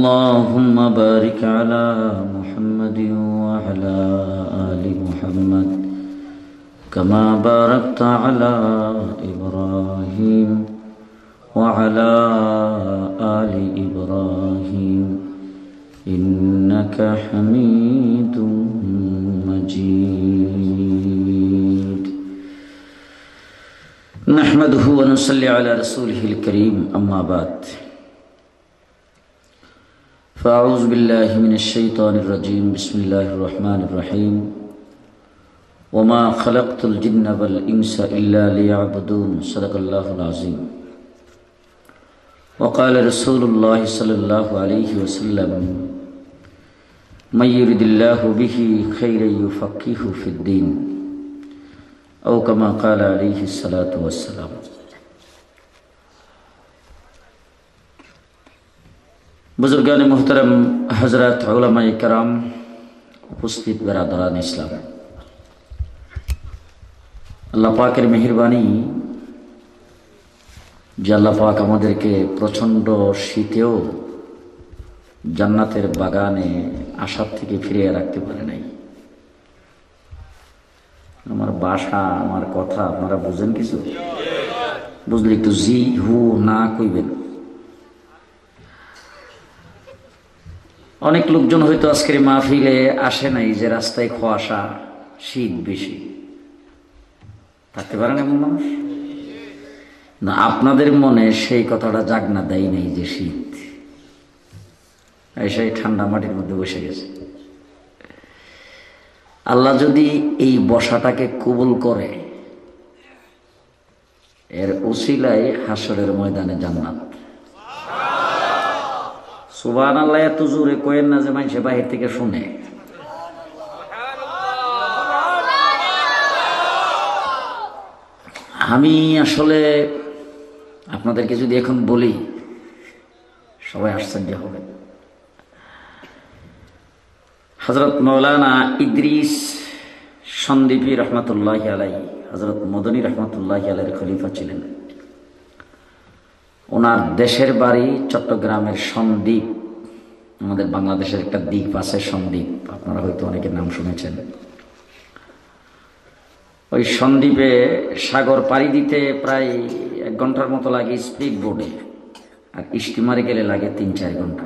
اللهم بارك على محمد وعلى آل محمد كما باركت على إبراهيم وعلى آل إبراهيم إنك حميد مجيد. نحمده ونصلي على رسوله الكريم أما بعد. فأعوذ بالله من الشيطان الرجيم. بسم الله الرحمن الرحيم. وما خلقت الجن والإنس إلا ليعبدون. صدق الله العظيم. وقال رسول الله صلى الله عليه وسلم من يرد الله به خيرا يفقهه في الدين. أو كما قال عليه الصلاة والسلام. বুজুর্গান মোহতারাম হজরত ওলামাই কারাম উপস্থিত বেরাদারান ইসলাম। আল্লাহ পাকের মেহরবানি যে আল্লাহ পাক আমাদেরকে প্রচণ্ড শীতেও জান্নাতের বাগানে আসার থেকে ফিরিয়ে রাখতে পারে নাই। আমার বাসা, আমার কথা আপনারা বুঝেন কিছু? বুঝলি একটু জি হু না কইবেন। অনেক লোকজন হয়তো আজকের মাহফিলে আসে নাই যে রাস্তায় খোয়াশা, শীত বেশি। থাকতে পারেন এমন মানুষ? না, আপনাদের মনে সেই কথাটা জাগনা দেয় নাই যে শীত। এসে ঠান্ডা মাটির মধ্যে বসে গেছে। আল্লাহ যদি এই বসাটাকে কবুল করে, এর উসিলাই হাসরের ময়দানে জান্নাত। সুবান আল্লাহ এত জোরে কোয়েন না যে মানুষে বাহির থেকে শুনে। আমি আসলে আপনাদেরকে যদি এখন বলি, সবাই আশ্চর্য হবে। হজরত মৌলানা ইদ্রিস সন্দীপী রহমতুল্লাহ আলাই হজরত মদনী রহমতুল্লাহ আলাইয়ের খলিফা ছিলেন। ওনার দেশের বাড়ি চট্টগ্রামের সন্দ্বীপ। আমাদের বাংলাদেশের একটা দ্বীপ আছে সন্দ্বীপ। আপনারা হয়তো অনেকের নাম শুনেছেন। ওই সন্দ্বীপে সাগর পাড়ি দিতে প্রায় এক ঘণ্টার মতো লাগে স্পিড বোর্ডে আর স্টিমারে গেলে লাগে তিন চার ঘণ্টা।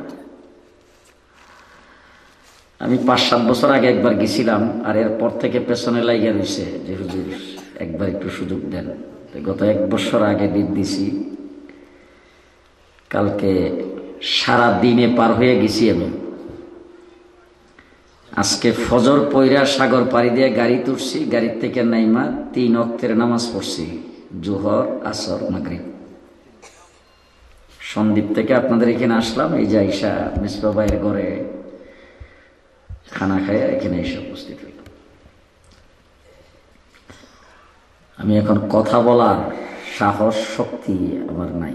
আমি পাঁচ সাত বছর আগে একবার গেছিলাম, আর এরপর থেকে পেছনে লাগিয়ে রয়েছে যে হুজুর, একবার একটু সুযোগ দেন। গত এক বছর আগে ডেট দিছি। কালকে সারা দিনে পার হয়ে গেছি আমি। আজকে ফজর পয়রা সাগর পাড়ি দিয়ে গাড়ি তুলছি, গাড়ির থেকে নাইমা তিন অক্তের নামাজ পড়ছি, জোহর, আসর, মাগরিব। সন্দীপ থেকে আপনাদের এখানে আসলাম, এই যে আইসা মিসবা ভাইয়ের ঘরে খানা খায় এখানে এসে উপস্থিত হইল আমি এখন কথা বলার সাহস, শক্তি আমার নাই।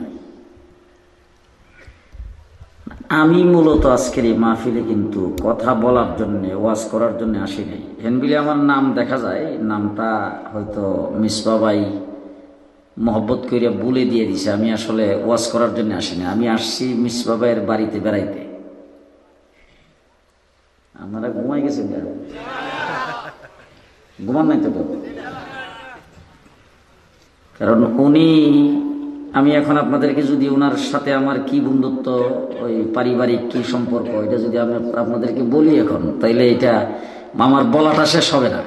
আমি মূলত আজকের এই মাহফিলে কিন্তু কথা বলার জন্য, ওয়াজ করার জন্য আসি নাই। হেনবিলে আমার নাম দেখা যায়, নামটা হয়তো মিসবাবাই মহব্বত করিয়া বলে দিয়ে দিছে, আমি আসলে ওয়াজ করার জন্য আসিনি আমি আসছি মিসবাবাইয়ের বাড়িতে, বেড়াইতে। আপনারা ঘুমাই গেছেন ঘুমান নাই তো কারণ উনি আমি এখন আপনাদেরকে যদি ওনার সাথে আমার কি বন্ধুত্ব, ওই পারিবারিক কি সম্পর্ক, এটা যদি আমি আপনাদেরকে বলি এখন, তাইলে এটা আমার বলাটা শেষ হবে না।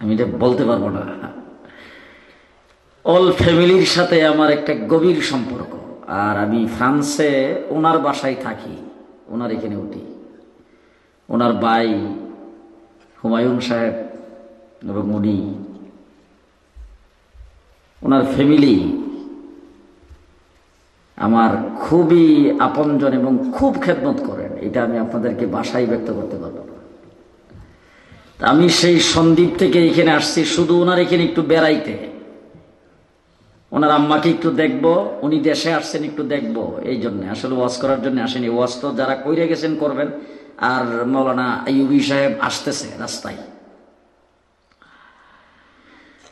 আমি এটা বলতে পারব না। অল ফ্যামিলির সাথে আমার একটা গভীর সম্পর্ক, আর আমি ফ্রান্সে ওনার বাসায় থাকি, ওনার এখানে উঠি। ওনার ভাই হুমায়ুন সাহেব এবং উনি। ওনার ফ্যামিলি আমার খুবই আপনজন এবং খুব খেদমত করেন। এটা আমি আপনাদেরকে বাসায় ব্যক্ত করতে পারব আমি সেই সন্দ্বীপ থেকে এখানে আসছি, শুধু ওনার এখানে একটু বেড়াইতে। ওনার আম্মাকে একটু দেখব, উনি দেশে আসছেন একটু দেখব, এই জন্য। আসলে ওয়াজ করার জন্য আসেনি। ওয়াজ তো যারা কইরে গেছেন করবেন। আর মৌলানা আইবি সাহেব আসতেছে রাস্তায়।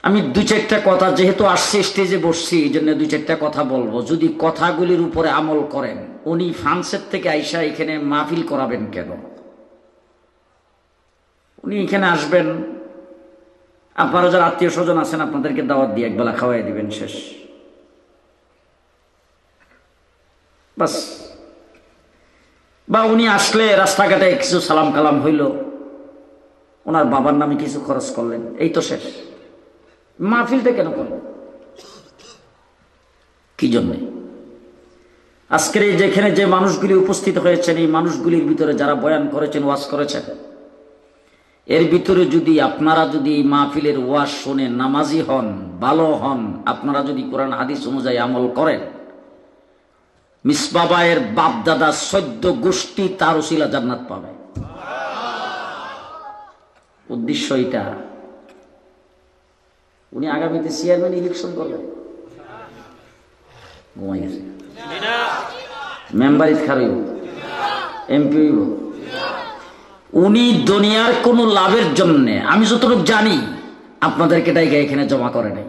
আমি দুই চারটা কথা, যেহেতু আসছে স্টেজে বসছি এই জন্য দুই চারটা কথা বলব। যদি কথাগুলির উপরে আমল করেন, উনি ফ্রান্সের থেকে আইসা এখানে মাহফিল করাবেন কেন? উনি এখানে আসবেন। আপনারা যারা আত্মীয় স্বজন আছেন, আপনাদেরকে দাওয়াত দিয়ে একবেলা খাওয়াই দিবেন শেষ। বাস। বা উনি আসলে রাস্তাঘাটে কিছু সালাম কালাম হইল। ওনার বাবার নামে কিছু খরচ করলেন। এই তো শেষ। মাহফিলটা কেন করলেন কি জন্যে? আজকের যেখানে যে মানুষগুলি উপস্থিত হয়েছেন, এই মানুষগুলির ভিতরে যারা বয়ান করেছেন, ওয়াজ করেছেন, এর ভিতরে যদি আপনারা যদি মাহফিলের ওয়াজ শুনে নামাজি হন, ভালো হন, আপনারা যদি কোরআন, হাদিস অনুযায়ী আমল করেন মিসবাবায়ের বাপ দাদা সদ্য গোষ্ঠী তার ওসিলা জান্নাত পাবে। উদ্দেশ্য এটা উনি আগামীতে চেয়ারম্যান ইলেকশন করবেন। ঘুমাই গেছে। মেম্বার ইত খারইব। এমপি উনি দুনিয়ার কোনো লাভের জন্য, আমি যতটুকু জানি, আপনাদেরকে ডাইকে এখানে জমা করে নাই।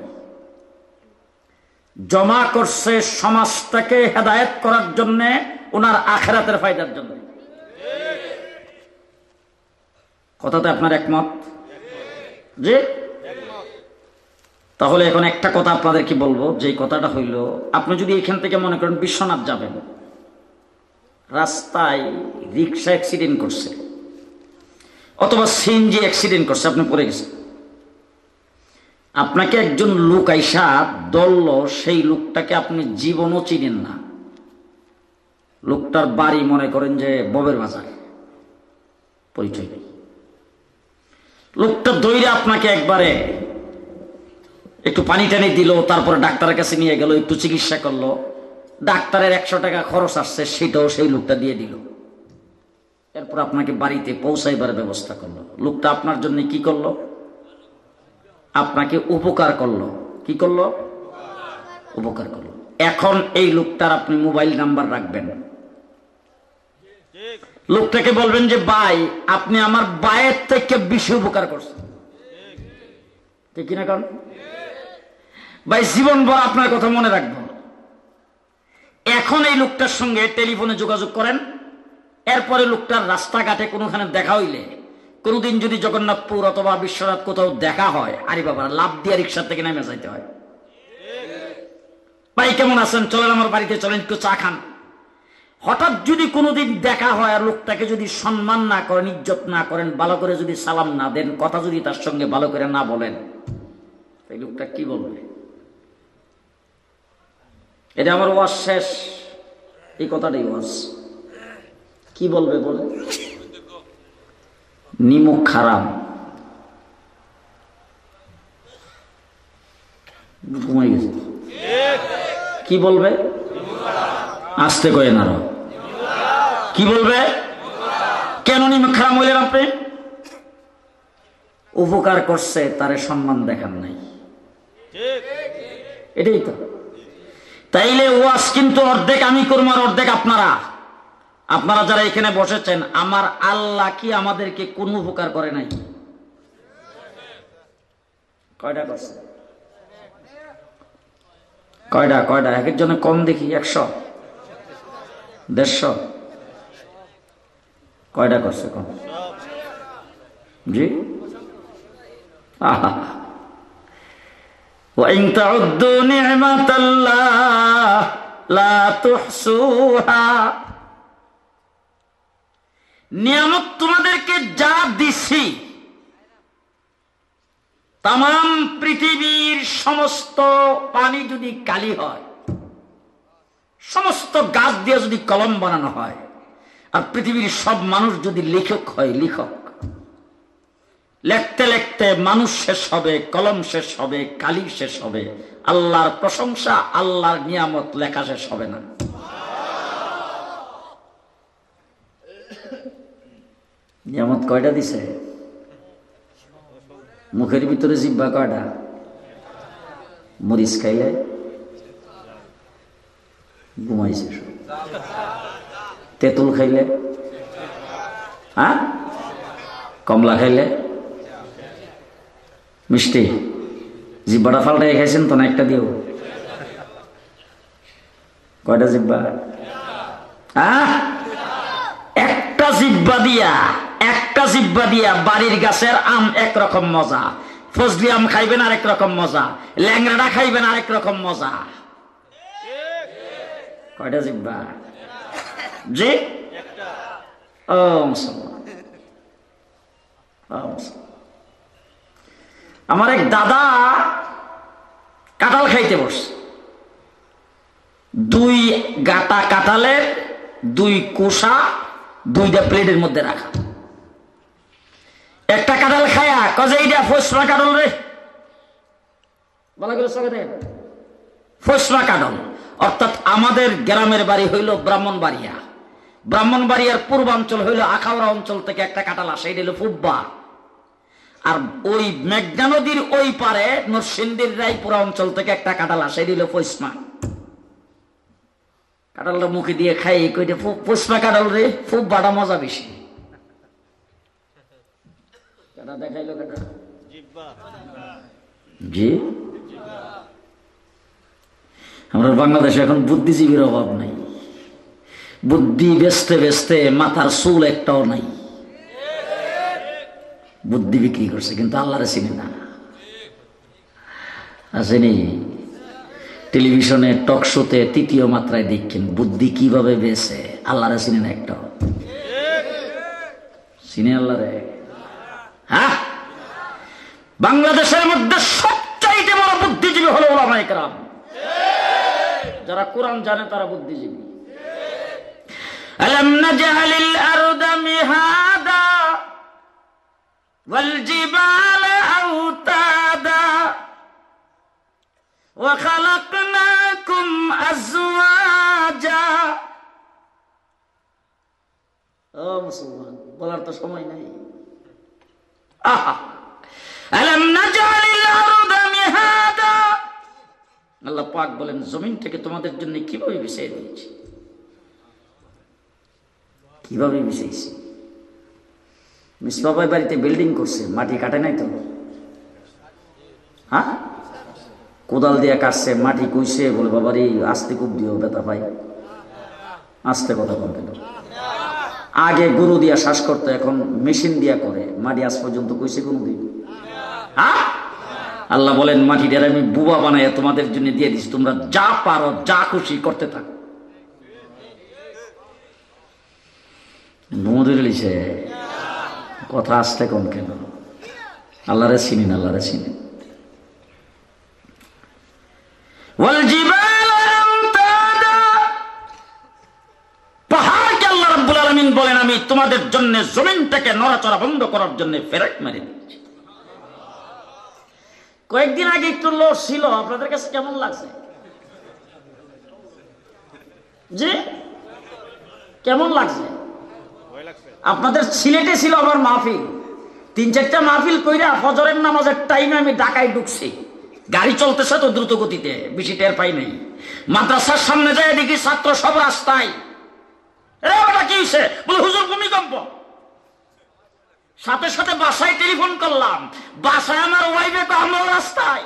জমা করছে সমাজটাকে হেদায়ত করার জন্য, ওনার আখেরাতের ফায়দার জন্য। কথাতে আপনার একমত? যে তাহলে এখন একটা কথা আপনাদেরকে বলব যে কথাটা হইল, আপনি যদি এখান থেকে মনে করেন বিশ্বনাথ যাবেন, রাস্তায় রিক্সা অ্যাক্সিডেন্ট করছে, অথবা সিএনজি অ্যাক্সিডেন্ট করছে, আপনি পড়ে গেছেন। আপনাকে একজন লোক আইসা দলল, সেই লোকটাকে আপনি জীবনও চিনেন না। লোকটার বাড়ি মনে করেন যে ববের বাজার, পরিচয় নেই। লোকটা দৈরে আপনাকে একবারে একটু পানি টানি দিল, তারপরে ডাক্তারের কাছে নিয়ে গেল, একটু চিকিৎসা করল। ডাক্তারের একশো টাকা খরচ আসছে, সেটাও সেই লোকটা দিয়ে দিল। এরপর আপনাকে বাড়িতে পৌঁছাইবার ব্যবস্থা করল। লোকটা আপনার জন্য কি করল? আপনাকে উপকার করল। কি করল? উপকার করল। এখন এই লোকটার আপনি মোবাইল নাম্বার রাখবেন। লোকটাকে বলবেন যে, ভাই, আপনি আমার বায়ের থেকে বেশি উপকার করছেন। ঠিক কিনা কারণ ভাই, জীবন ভর আপনার কথা মনে রাখব। এখন এই লোকটার সঙ্গে টেলিফোনে যোগাযোগ করেন। এরপরে লোকটার রাস্তাঘাটে কোনোখানে দেখা হইলে, কোনোদিন যদি জগন্নাথপুর অথবা বিশ্বনাথ কোথাও দেখা হয়, আরে বাবা লাভ দিয়ে রিক্সা থেকে নেমে যাইতে হয়। ভাই, কেমন আছেন? চলেন আমার বাড়িতে, চলেন, একটু চা খান। হঠাৎ যদি কোনোদিন দেখা হয় আর লোকটাকে যদি সম্মান না করেন, ইজ্জত না করেন, ভালো করে যদি সালাম না দেন, কথা যদি তার সঙ্গে ভালো করে না বলেন এই লোকটা কি বলবে? এটা আমার ওয়াজ শেষ। এই কথাটাই ওয়াজ। কি বলবে বলে? নিমুখ খারাপ ঘুমাই গেছে। কি বলবে? আসতে কয়েন আরও কি বলবে? কেন নিমুখ খারাপ হইলেন আপনি? উপকার করছে, তারে সম্মান দেখান নাই। এটাই তো। তাইলে ওয়াজ কিন্তু অর্ধেক আমি করব আর অর্ধেক আপনারা। আপনারা যারা এখানে বসেছেন, আমার আল্লাহ কি আমাদেরকে কোন উপকার করে নাই? কয়টা করছে কয়টা কয়টা? একের জন্য কম দেখি, একশো? দেড়শো? কয়টা করছে কম? জি? আহা। وإن تعدوا نعمة الله لا تحصوها নিয়ামত তোমাদেরকে যা দিছি তাম পৃথিবীর সমস্ত পানি যদি কালি হয় সমস্ত গাছ দিয়ে যদি কলম বানানো হয় আর পৃথিবীর সব মানুষ যদি লেখক হয় লেখক লেখতে লেখতে মানুষ শেষ হবে, কলম শেষ হবে, কালি শেষ হবে। আল্লাহর প্রশংসা, আল্লাহর নিয়ামত লেখা শেষ হবে না। নিয়ামত কয়টা দিছে? মুখের ভিতরে জিব্বা কয়টা? মরিচ খাইলে? ঘুমাইছে তেঁতুল খাইলে? হ্যাঁ? কমলা খাইলে? মিষ্টি। জিব্বাটা ফাল্টাই খাইছেন, তো না একটা দিও কয়টা জিব্বা? একটা জিব্বা দিয়া, একটা জিব্বা দিয়া বাড়ির গাছের আম একরকম মজা। ফজলি আম খাইবেন আরেক রকম মজা। ল্যাংড়া খাইবেন আরেক রকম মজা। কয়টা জিব্বা? জি ও মুসলমান ও মুসলমান। আমার এক দাদা কাঁঠাল খাইতে বসছে। দুই গাটা কাঁঠালের, দুই কোষা দুইটা প্লেটের মধ্যে রাখা। একটা কাঁঠাল খায়া কজে এইটা ফসলা কাঁঠাল রে? বলা গেল ফসলা অর্থাৎ আমাদের গ্রামের বাড়ি হইল ব্রাহ্মণবাড়িয়া। ব্রাহ্মণবাড়িয়ার পূর্বাঞ্চল হইল আখাউড়া অঞ্চল থেকে একটা কাঁঠাল আসে, এটা হইল ফুব্বা। আর ওই মেঘনা নদীর ওই পারে নরসিংদীর রায়পুরা অঞ্চল থেকে একটা কাঁঠাল আসে এটা হইল ফৈসমা কাঁঠালটা মুখে দিয়ে খাই কইটা পুষ্পা কাঁঠাল রে, খুব বাড়া মজা বেশি। আমরা বাংলাদেশে এখন বুদ্ধিজীবীর অভাব নাই। বুদ্ধি বেচতে বেচতে মাথার চুল একটাও নাই। বুদ্ধি বিক্রি করছে, কিন্তু আল্লাহরে চিনে না। আসেনি? টেলিভিশনে টক শোতে তৃতীয় মাত্রায় দেখছেন বুদ্ধি কীভাবে বেছে আল্লাহরে চিনে না একটা। চিনে আল্লাহরে? হ্যাঁ? বাংলাদেশের মধ্যে সবচাইতে বড় বুদ্ধিজীবী হলো ওলামাইকরাম যারা কোরআন জানে তারা বুদ্ধিজীবী। আলম না জাহালিল আর والجبال أوتادا وخلقناكم أزواجا ও মুসলমান বলার তো সময় নাই আহা আলম নাজালিল আরদা মিহাদা আল্লাহ পাক বলেন জমিন থেকে তোমাদের জন্য কিভাবে বিছিয়ে দিয়েছি কিভাবে বিছাইছি মিসবাবাই বাড়িতে বিল্ডিং করছে, মাটি কাটে নাই তো? হ্যাঁ? কোদাল দিয়ে কাটছে, মাটি কুইছে, বলে, বাবার এই আস্তে খুব দিও, ব্যথা পাই আস্তে কথা বলতে আগে গরু দিয়া শ্বাস করতো, এখন মেশিন দিয়া করে। মাটি আজ পর্যন্ত কইছে কোনদিন? হ্যাঁ? আল্লাহ বলেন, মাটি মাটিটার আমি বুবা বানাই তোমাদের জন্য দিয়ে দিচ্ছি তোমরা যা পারো, যা খুশি করতে থাকো। নমদের লিছে কথা আসতে কম কেন? আল্লাহরে চিনেন আল্লাহরে চিনেন। বলেন, আমি তোমাদের জন্য জমিনটাকে নড়াচড়া বন্ধ করার জন্য ফেরাক মারি কয়েকদিন আগে একটু লোড ছিল, আপনাদের কাছে কেমন লাগছে? যে কেমন লাগছে? আপনাদের সিলেটে ছিল আমার মাহফিল। তিন চারটা মাহফিল কইরা ফজরের নামাজের টাইমে আমি ঢাকায় ঢুকছি। গাড়ি চলতেছে তো দ্রুত গতিতে, বেশি টের পাই নাই। মাদ্রাসার সামনে যায় দেখি ছাত্র সব রাস্তায়। এ ওটা কি হয়েছে বলে, হুজুর, ভূমিকম্প। সাথে সাথে বাসায় টেলিফোন করলাম। বাসায় আমার ওয়াইফে তো আমরাও রাস্তায়।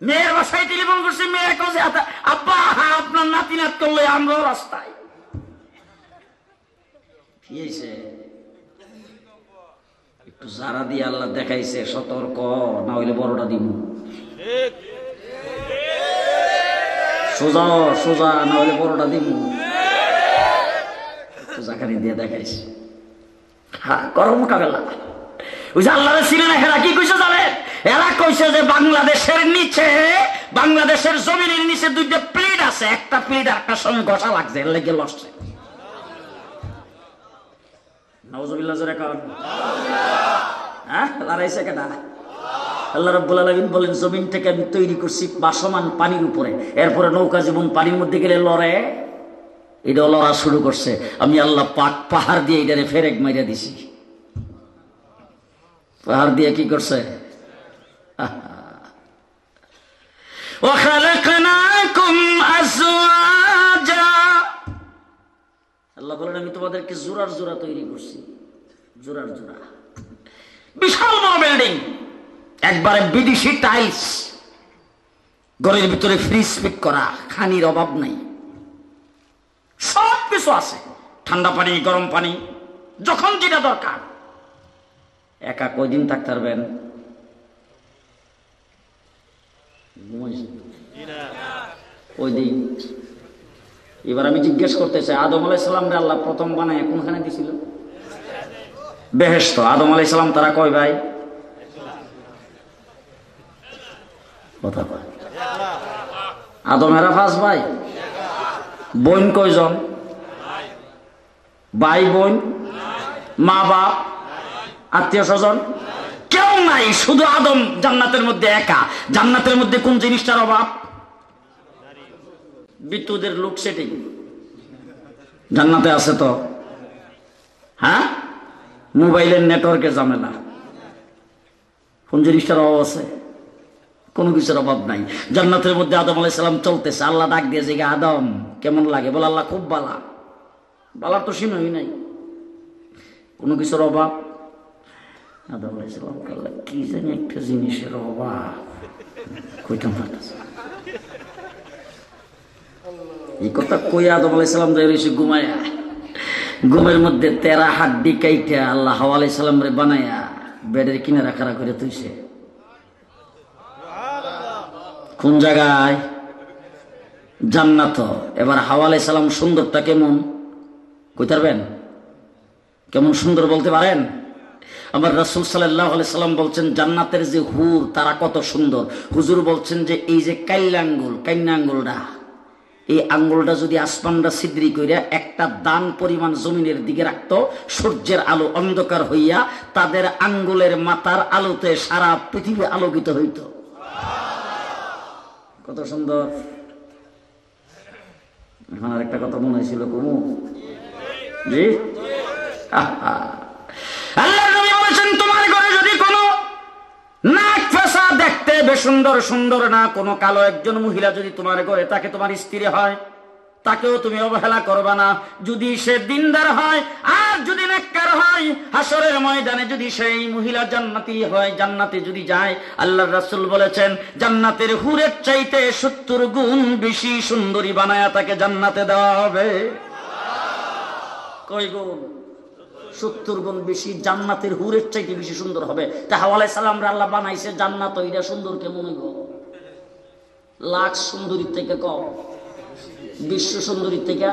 মেয়ের বাসায় টেলিফোন করছি, মেয়ে কাছে আব্বা, আপনার নাতি নাত করলে আমরাও রাস্তায়। কি একটু দিয়ে আল্লাহ দেখাইছে, সতর্ক, না হইলে বড়টা দিব সোজা সোজা, না হইলে বড়টা দিব সোজাখানি দিয়ে দেখাইছে। হ্যাঁ করো মোকাবেলা ওই যে আল্লাহ না হেরা, কি কইছে জানে? এরা কইছে যে বাংলাদেশের নিচে, বাংলাদেশের জমিনের নিচে দুইটা প্লেট আছে। একটা প্লেট একটা সময় ঘষা লাগছে লেগে লসছে। নওয়াজবিল্লাহ জোরে কর হ্যাঁ লড়াইছে কেটা আল্লাহ রাব্বুল আলামিন বলেন জমিনটাকে আমি তৈরি করছি বাসমান পানির উপরে এরপরে নৌকা জীবন পানির মধ্যে গেলে লড়ে এটা লড়া শুরু করছে আমি আল্লাহ পাক পাহাড় দিয়ে এটারে ফেরেক মাইরা দিছি পাহাড় দিয়ে কি করছে وخلقناكم أزواجا আল্লাহ বলেন, আমি তোমাদেরকে জোরার জোড়া তৈরি করছি। জোরার জোড়া। বিশাল বড় বিল্ডিং। একবারে বিদেশি টাইলস। ঘরের ভিতরে ফ্রিজ ফিট করা, খানির অভাব নাই। সব কিছু আছে। ঠান্ডা পানি, গরম পানি, যখন যেটা দরকার। একা কয়দিন থাকতে পারবেন? ওই দিন এবার আমি জিজ্ঞেস করতে চাই, আদম আলাইসালাম রে আল্লাহ প্রথম বানায় কোনখানে দিছিল? বেহেস্ত আদম আলাইসালাম তারা কয় ভাই? কথা কয়। আদমেরা ফাঁস ভাই? বোন কয়জন? ভাই, বোন? মা, বাপ? আত্মীয় স্বজন? কেউ নাই, শুধু আদম জান্নাতের মধ্যে একা। জান্নাতের মধ্যে কোন জিনিসটার অভাব? বিদ্যুতের লোক লোডশেডিং জান্নাতে আছে তো? হ্যাঁ? মোবাইলের নেটওয়ার্কের ঝামেলা। কোন জিনিসটার অভাব আছে? কোনো কিছুর অভাব নাই। জান্নাতের মধ্যে আদম আলাই সালাম চলতেছে। আল্লাহ ডাক দিয়ে যে আদম, কেমন লাগে? বলে, আল্লাহ খুব বালা। বালার তো সীমাই নাই। কোনো কিছুর অভাব? আদম আলাই সালাম কি জানি একটা জিনিসের অভাব। কইতাম পারতেছে। এই কথা কই, আদম আলাই সালাম যাই রয়েছে ঘুমায়া? ঘুমের মধ্যে তেরা হাড্ডি কাইটা আল্লাহ হাওয়া আলাই রে বানায়া বেডের কিনারা খাড়া করে তুইছে কোন জায়গায়? জান্নাত। এবার হাওয়া আলাই সালাম সুন্দরটা কেমন? কইতে পারবেন কেমন সুন্দর বলতে পারেন? আমার রসুল সাল্লাহ সাল্লাম বলছেন, জান্নাতের যে হুর, তারা কত সুন্দর। হুজুর বলছেন যে, এই যে কাইল্লা আঙ্গুল কাইন্না আঙ্গুলটা এই আঙ্গুলটা যদি আসমানটা সিদ্রি করিয়া একটা দান পরিমাণ জমিনের দিকে রাখতো, সূর্যের আলো অন্ধকার হইয়া তাদের আঙ্গুলের মাথার আলোতে সারা পৃথিবী আলোকিত হইত। কত সুন্দর। এখন আর একটা কথা মনে হয়েছিল কুমু। জি। আল্লাহ তোমার ঘরে যদি কোনো ফেসা দেখতে বেশ সুন্দর সুন্দর না, কোনো কালো একজন মহিলা যদি তোমার ঘরে তাকে তোমার স্ত্রী হয়, তাকেও তুমি অবহেলা করবা না। যদি সে দিনদার হয়, আর যদি নেককার হয়, হাসরের ময়দানে যদি সেই মহিলা জান্নাতি হয়, জান্নাতে যদি যায় আল্লাহ রাসূল বলেছেন, জান্নাতের হুরের চাইতে সত্তর গুণ বেশি সুন্দরী বানায়া তাকে জান্নাতে দেওয়া হবে। কয় গুণ? সত্তর গুণ বেশি জান্নাতের হুরের চাইতে বেশি সুন্দর হবে। তা হাওয়ালাই সালাম আল্লাহ বানাইছে জান্নাত এটা সুন্দর কেমন হইব লাখ সুন্দরীর থেকে কম, বিশ্ব সুন্দরীর থেকে।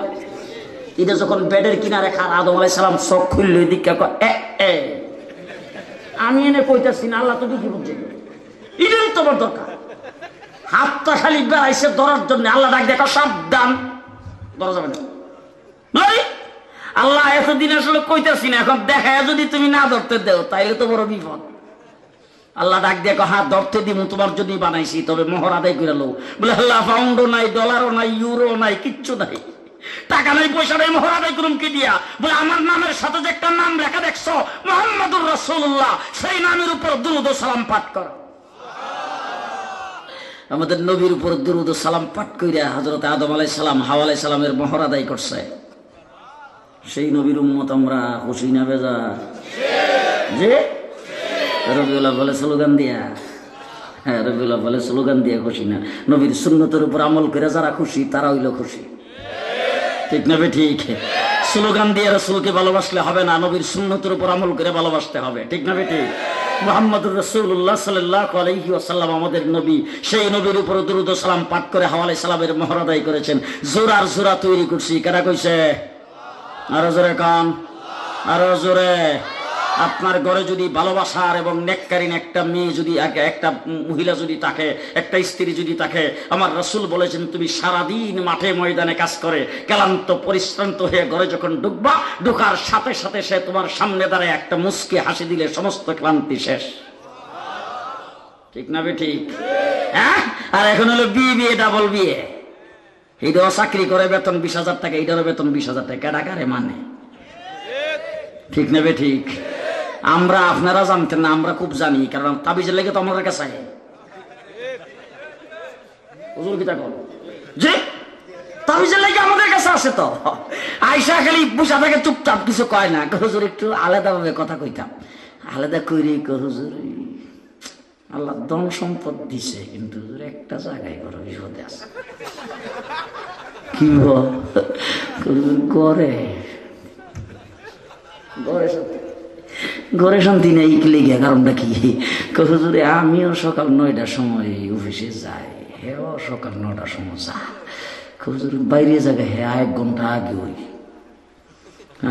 এটা যখন বেডের কিনারে খার আদম আলাই সালাম চোখ খুলল দীক্ষা আমি এনে কইতাছি না, আল্লাহ তো কি বুঝছে এটাই তোমার দরকার। হাতটা খালি বেড়াইছে ধরার জন্য, আল্লাহ ডাক দেখা সাবধান। ধরা যাবে না। আল্লাহ এতদিন আসলে কইতাছি না, এখন দেখায় যদি তুমি না ধরতে দেও, তাইলে তো বড় বিপদ। আল্লাহ ডাক দিয়ে হাত ধরতে দিব তোমার জন্য বানাইছি, তবে মোহর আদায় করে লো বলে, আল্লাহ পাউন্ডও নাই ডলারও নাই ইউরো নাই, কিচ্ছু নাই। টাকা নাই, পয়সা নাই, মোহর আদায় করুম কি দিয়া? বলে, আমার নামের সাথে যে একটা নাম লেখা দেখছ, মোহাম্মদুর রসুল্লাহ সেই নামের উপর দুরুদ সালাম পাঠ করো। আমাদের নবীর উপর দুরুদ সালাম পাঠ করিয়া হজরত আদম আলাই সালাম, হাওয়া আলাই সালামের মোহর আদায় করছে। সেই নবীর উম্মত আমরা খুশি না বেজা? যে? রবিউল্লাহ বলে স্লোগান দিয়া। হ্যাঁ রবিউল্লাহ বলে স্লোগান দিয়ে খুশি না। নবীর সুন্নতের উপর আমল করে যারা খুশি, তারা হইল খুশি। ঠিক না ঠিক? স্লোগান দিয়ে রসুলকে ভালোবাসলে হবে না, নবীর সুন্নতের উপর আমল করে ভালোবাসতে হবে। ঠিক না ঠিক? মোহাম্মদুর রসুল্লাহ সাল্লাহ আলহি আসাল্লাম আমাদের নবী, সেই নবীর উপর দুরুদ সালাম পাঠ করে হাওয়ালাই সালামের মহরাদাই করেছেন। জোরার জোরা তৈরি করছি কেনা কইছে? আরও জোরে কান। আরও জোরে। আপনার ঘরে যদি ভালোবাসার এবং নেককারীন একটা মেয়ে যদি এক- একটা মহিলা যদি থাকে, একটা স্ত্রী যদি থাকে, আমার রসুল বলেছেন, তুমি সারাদিন মাঠে ময়দানে কাজ করে, ক্লান্ত, পরিশ্রান্ত হয়ে ঘরে যখন ঢুকবা, ঢুকার সাথে সাথে সে তোমার সামনে দাঁড়ায়, একটা মুস্কি হাসি দিলে সমস্ত ক্লান্তি শেষ। ঠিক না বে ঠিক? হ্যাঁ? আর এখন হলো বিয়ে বিয়ে, ডাবল বিয়ে। এইটাও চাকরি করে বেতন বিশ হাজার টাকা এইটারও বেতন বিশ হাজার টাকা। টাকারে মানে? ঠিক নেবে ঠিক। আমরা আপনারা জানতেন না, আমরা খুব জানি, কারণ তাবিজের লেগে তো আমাদের কাছে কর? যে, তাবিজের লেগে আমাদের কাছে আসে তো। আইসা খালি বুঝা থাকে, চুপচাপ কিছু কয় না। হুজুর, একটু আলাদা ভাবে কথা কইতাম। আলাদা কইরে কো হুজুর আল্লাহ ধন সম্পদ দিছে কিন্তু একটা জায়গায় বড় বিপদে আছে। কি বল? হুজুর, ঘরে শান্তি। নেই কি লেগে কারণটা কি? হুজুরে আমিও সকাল নয়টার সময় অফিসে যাই হেও সকাল নটার সময় যা। হুজুর বাইরে জায়গায় হে এক ঘণ্টা আগে ওই।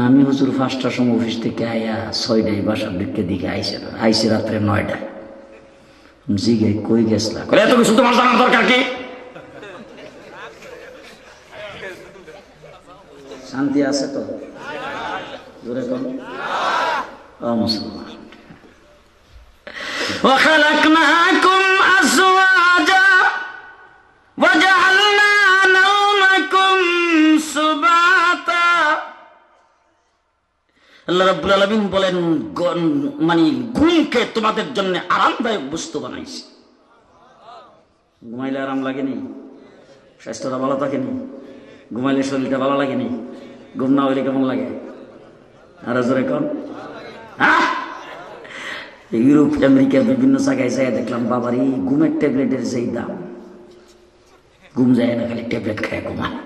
আমি হুজুর পাঁচটার সময় অফিস থেকে আয়া ছয়টায় বাসার দিকে দিকে আইসে আইসে রাত্রে নয়টায়। জিগে কই গেছলা কই, এত কিছু তোমার জানার দরকার কি শান্তি আছে তো জোরে কম ও মুসলমান وخلقناكم أزواجا وجعلنا আল্লাহ রাব্বুল আলামিন বলেন মানে ঘুমকে তোমাদের জন্য আরামদায়ক বস্তু বানাইছি। ঘুমাইলে আরাম লাগেনি, স্বাস্থ্যটা ভালো থাকেনি, ঘুমাইলে শরীরটা ভালো লাগেনি, ঘুম না হইলে কেমন লাগে? আর জোরে কন। হ্যাঁ? ইউরোপ, আমেরিকার বিভিন্ন জায়গায় জায়গায় দেখলাম বাবারই ঘুমের ট্যাবলেটের যেই দাম। ঘুম যায় না, খালি ট্যাবলেট খায়, ঘুমায়।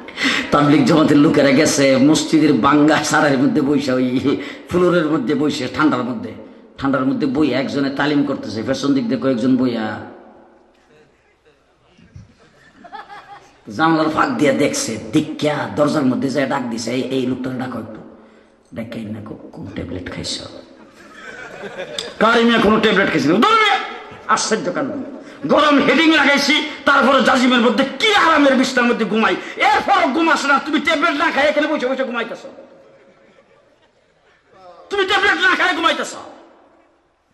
তাবলিক জমাতের লোকেরা গেছে, মসজিদের বাঙ্গা সারের মধ্যে বইসা ওই ফ্লোরের মধ্যে বইসে, ঠান্ডার মধ্যে। ঠান্ডার মধ্যে বই একজনে তালিম করতেছে পেছন দিক দিয়ে কয়েকজন বইয়া। জানলার ফাঁক দিয়ে দেখছে দিক্কা দরজার মধ্যে যায় ডাক দিছে, এই লোকটা ডাকো একটু। ডাকাই না কোন ট্যাবলেট খাইছ? কারিমিয়া কোনো ট্যাবলেট খাইছি? না! আশ্চর্য কাণ্ড। গরম হেডিং লাগাইছি, তারপরে জাজিমের মধ্যে কি আরামের বিছনার মধ্যে ঘুমাই? এরপর ঘুমাস না। তুমি ট্যাবলেট না খাই এখানে বসে বসে ঘুমাইতেছ। তুমি ট্যাবলেট না খাই ঘুমাইতেছ।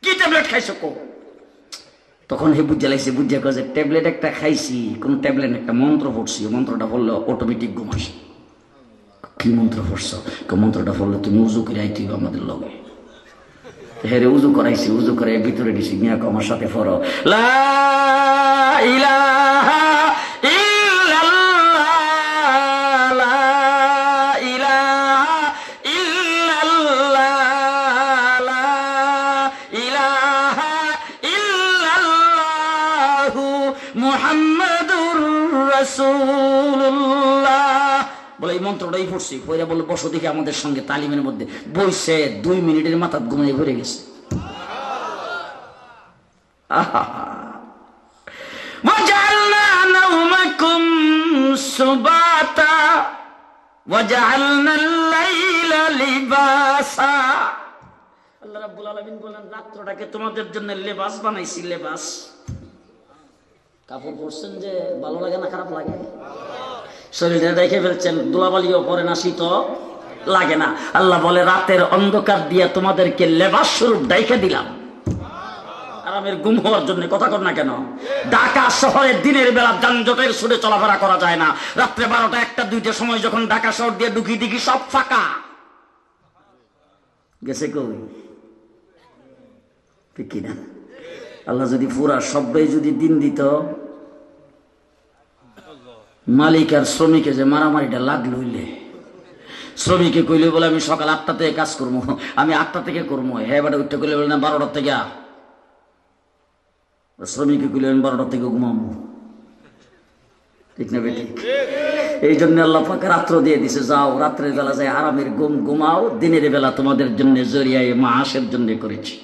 কি ট্যাবলেট খাইছো কো? তখন হে বুঝে লাগছে, বুঝে কয়ে ট্যাবলেট একটা খাইছি, কোন ট্যাবলেট একটা মন্ত্র পড়ছি। মন্ত্রটা বললে অটোমেটিক ঘুম আসে। কি মন্ত্র পড়ছ? মন্ত্রটা পড়লে তুমি উজু করে আইতে আমাদের লগে। হেরে উজু করাইছি উজু করে ভিতরে দিছি মিয়া আমার সাথে ফরো। লা ইলাহা পড়ছি বইরা বলল, বসো দেখি আমাদের সঙ্গে তালিমের মধ্যে। বইছে দুই মিনিটের মাথা ঘুমিয়ে ভরে গেছে। রাত্রটাকে তোমাদের জন্য লেবাস বানাইছি, লেবাস। কাপড় পরছেন যে ভালো লাগে না, খারাপ লাগে? শরীরে রেখে ফেলছেন দোলাবালিও পরে না শীত লাগে না। আল্লাহ বলে, রাতের অন্ধকার দিয়ে তোমাদেরকে লেবাস স্বরূপ ডাইকে দিলাম। আরামের গুম হওয়ার জন্য কথা কর না কেন? ঢাকা শহরে দিনের বেলা যানজটের সুরে চলাফেরা করা যায় না। রাত্রে বারোটা একটা, দুইটা সময় যখন ঢাকা শহর দিয়ে ঢুকি দিকি সব ফাঁকা। গেছে কই? ঠিক কিনা? আল্লাহ যদি পুরা সবাই যদি দিন দিত, মালিক আর শ্রমিকে যে মারামারিটা লাগল শ্রমিকে কইলে বলে, আমি সকাল আটটা থেকে কাজ করব, আমি আটটা থেকে করব। হ্যাঁ বাটা উঠতে কইলে বলে, না, বারোটার থেকে। শ্রমিকে কইলে, আমি বারোটার থেকে ঘুমাবো। ঠিক না বেটি? এই জন্য আল্লাহ পাকে রাত্র দিয়ে দিছে, যাও, রাত্রের বেলা যায় আরামের ঘুম ঘুমাও, দিনের বেলা তোমাদের জন্য জরিয়ায়, মাসের জন্য করেছি।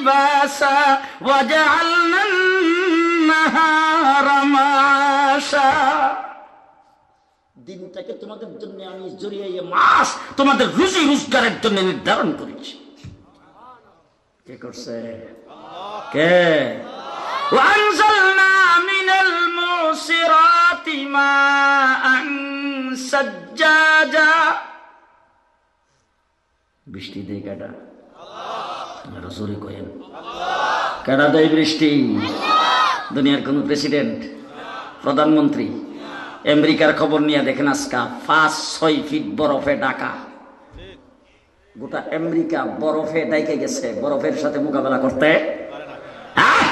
لباسا وجعلنا النهار معاشا দিনটাকে তোমাদের জন্য আমি জড়িয়ে মাস তোমাদের রুজি রোজগারের জন্য নির্ধারণ করেছি কে করছে কে وأنزلنا من المعصرات ماء سجاجا বৃষ্টি দেয় কাটা আরো জোরে কয়েন কাটা দেয় বৃষ্টি? দুনিয়ার কোন প্রেসিডেন্ট, প্রধানমন্ত্রী, আমেরিকার খবর নিয়ে দেখেন আজকা পাঁচ, ছয় ফিট বরফে ঢাকা। গোটা আমেরিকা বরফে ডাইকে গেছে, বরফের সাথে মোকাবেলা করতে। আহ!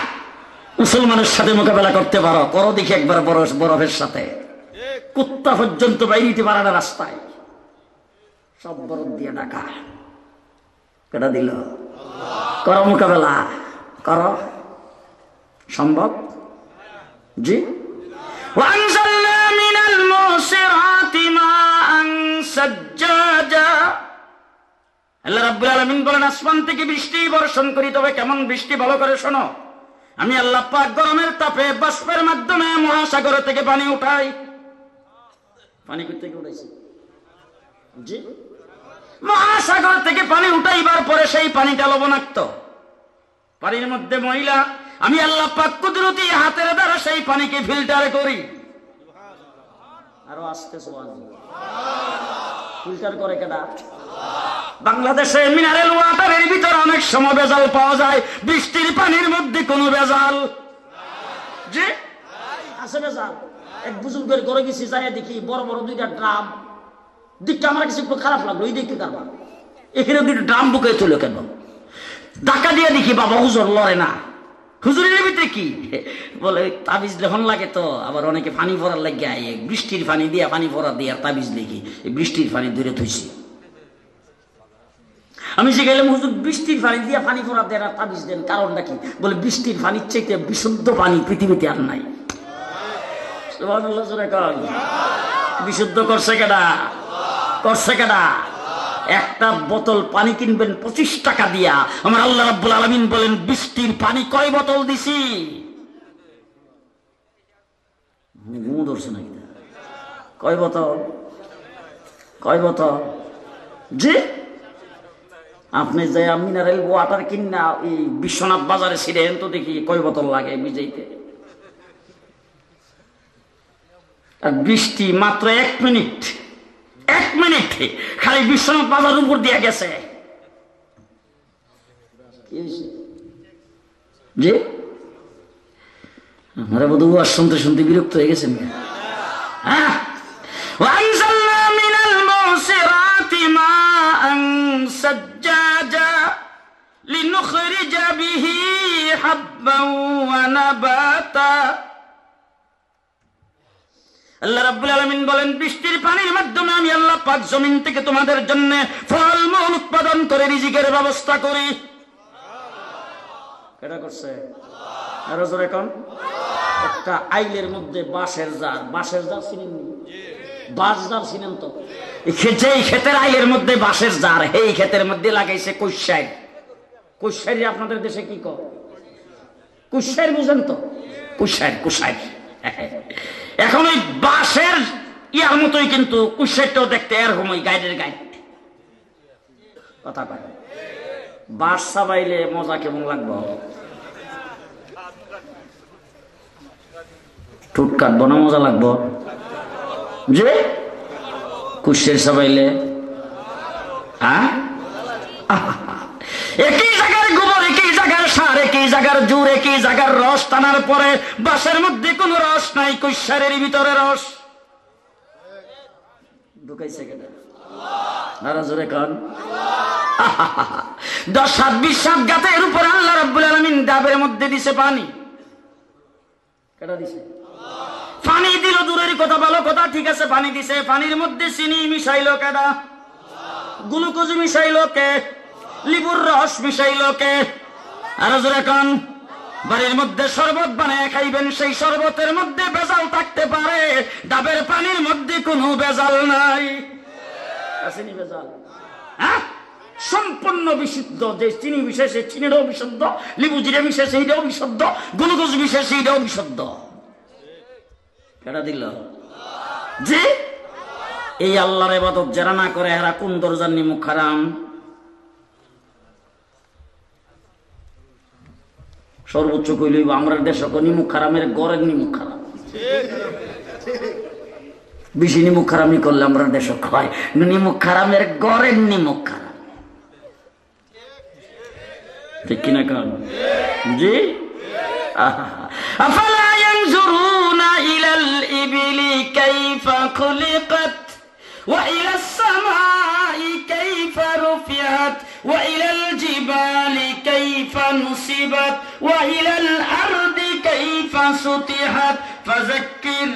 মুসলমানের সাথে মোকাবেলা করতে পারো, করো দেখি একবার বরফ, বরফের সাথে। কুত্তা পর্যন্ত বাইরিতে পারে না রাস্তায়। সব বরফ দিয়ে ঢাকা। কেটা দিল। কর মোকাবেলা। কর। সম্ভব? জি। থেকে বৃষ্টি বর্ষণ করি, তবে কেমন বৃষ্টি ভালো করে শোনো। আমি গরমের বাষ্পের মাধ্যমে মহাসাগর থেকে পানি উঠাই। পানি করতে উঠাইছি? জি। মহাসাগর থেকে পানি উঠাইবার পরে সেই পানিটা লবণাক্ত। পানির মধ্যে মহিলা, আমি আল্লাহ পাক কুদরতি হাতের দ্বারা সেই পানিকে ফিল্টার করি। আরও আসতে ফিল্টার করে কেনা বাংলাদেশে মিনারেল ওয়াটারের ভিতরে অনেক সময় বেজাল পাওয়া যায়। বৃষ্টির পানির মধ্যে কোনো বেজাল জি? আছে বেজাল এক বুজুর্গের ঘরে গেছি যাই দেখি বড় বড় দুইটা ড্রাম। দিকটা আমার কাছে একটু খারাপ লাগল, এই দিকটা কারবার এখানে দুইটা ড্রাম বুকে তুলো কেন? ডাকা দিয়ে দেখি বাবা হুজুর লড়ে না। হুজুরের ভিতরে কি? বলে, তাবিজ যখন লাগে তো, আবার অনেকে পানি ভরার লাগে আয় বৃষ্টির পানি দিয়া, পানি ভরা দিয়ে আর তাবিজ দেখি বৃষ্টির পানি দূরে থইছি। আমি গেলাম হুজুর, বৃষ্টির পানি দিয়া পানি ভরা দেন আর তাবিজ দেন, কারণটা কি? বলে, বৃষ্টির পানির চাইতে বিশুদ্ধ পানি পৃথিবীতে আর নাই। বিশুদ্ধ করছে কেডা? করছে কেডা একটা বোতল পানি কিনবেন পঁচিশ টাকা দিয়া। আমার আল্লাহ রাব্বুল আলমিন বলেন, বৃষ্টির পানি কয় বোতল দিছি? ঘুমো ধরছে নাকি কয় বোতল? কয় বোতল? জি? আপনি যে মিনারেল ওয়াটার কিনা এই বিশ্বনাথ বাজারে ছিলেন তো দেখি কয় বোতল লাগে বিজয়ীতে আর বৃষ্টি মাত্র এক মিনিট। এক মিনিট খালি বিশ্বনাথ বাজার উপর দিয়ে গেছে যে আমরা বোধ আর শুনতে শুনতে বিরক্ত হয়ে গেছেন হ্যাঁ وأنزلنا من المعصرات ماء سجاجا لنخرج به حبا ونباتا আল্লাহ রাব্বুল আলামিন বলেন, বৃষ্টির পানির মাধ্যমে আমি আল্লাহ পাক জমিন থেকে তোমাদের জন্য ফলমূল উৎপাদন করে রিজিকের ব্যবস্থা করি। করছে? আরও জোরে কোন। একটা আইলের মধ্যে বাঁশের জার। বাঁশের জার চিনেন বাঁশ জার চিনেন তো? যেই ক্ষেতের আইলের মধ্যে বাঁশের জার এই ক্ষেতের মধ্যে লাগাইছে কুশাই কুশারি আপনাদের দেশে কি কুশাই বুঝেন তো? কুশাই কুশাই এখন ওই বাঁশের ইয়ার মতোই কিন্তু কুশাইটাও দেখতে এরকম ওই গাইডের গাইড কথা কয়। বাঁশ সাবাইলে মজা কেমন লাগবো? ঠুট কাটবো না মজা লাগবো? যে কুশের সাবাইলে হ্যাঁ জায়গার সার একই জায়গার জুর একই জায়গার রস টানার পরে বাসের মধ্যে রস নাই, কৈশারের ভিতরে রস। ঢুকাইছে কেন? ডাবের মধ্যে দিছে পানি। দিছে? পানি দিল দূরের কথা, ভালো কথা, ঠিক আছে, পানি দিছে। পানির মধ্যে চিনি মিশাইলো কেডা? গ্লুকোজ মিশাইলো কে? লিবুর রস মিশাইলো কে? আর জোরে বাড়ির মধ্যে শরবত বানায় খাইবেন, সেই শরবতের মধ্যে বেজাল থাকতে পারে। ডাবের পানির মধ্যে কোনো বেজাল নাই। হ্যাঁ? সম্পূর্ণ বিশুদ্ধ। যে চিনি বিশেষে চিনিটাও বিশুদ্ধ, লিবু জিরে বিশেষে এইটাও বিশুদ্ধ, গ্লুকোজ বিশেষে এইটাও বিশুদ্ধ। কেটা দিল? যে এই আল্লাহর এবাদত যারা না করে, এরা কোন দরজার নিমুখ খারাম সর্বোচ্চ কইল আমরা দেশ নিমুখ খারামের গড়ের নিমুখ খারাপ। বেশি নিমুখ খারামি করলে আমরা দেশ খায় নিমুখ খারামের গড়ের নিমুখ খারাপ। ঠিক কিনা কারণ জি? আফালা ইলাল ইবিলি কাইফা খুলিকাত وإلى السماء كيف رفعت وإلى الجبال كيف نصبت وإلى الأرض كيف سطحت فذكر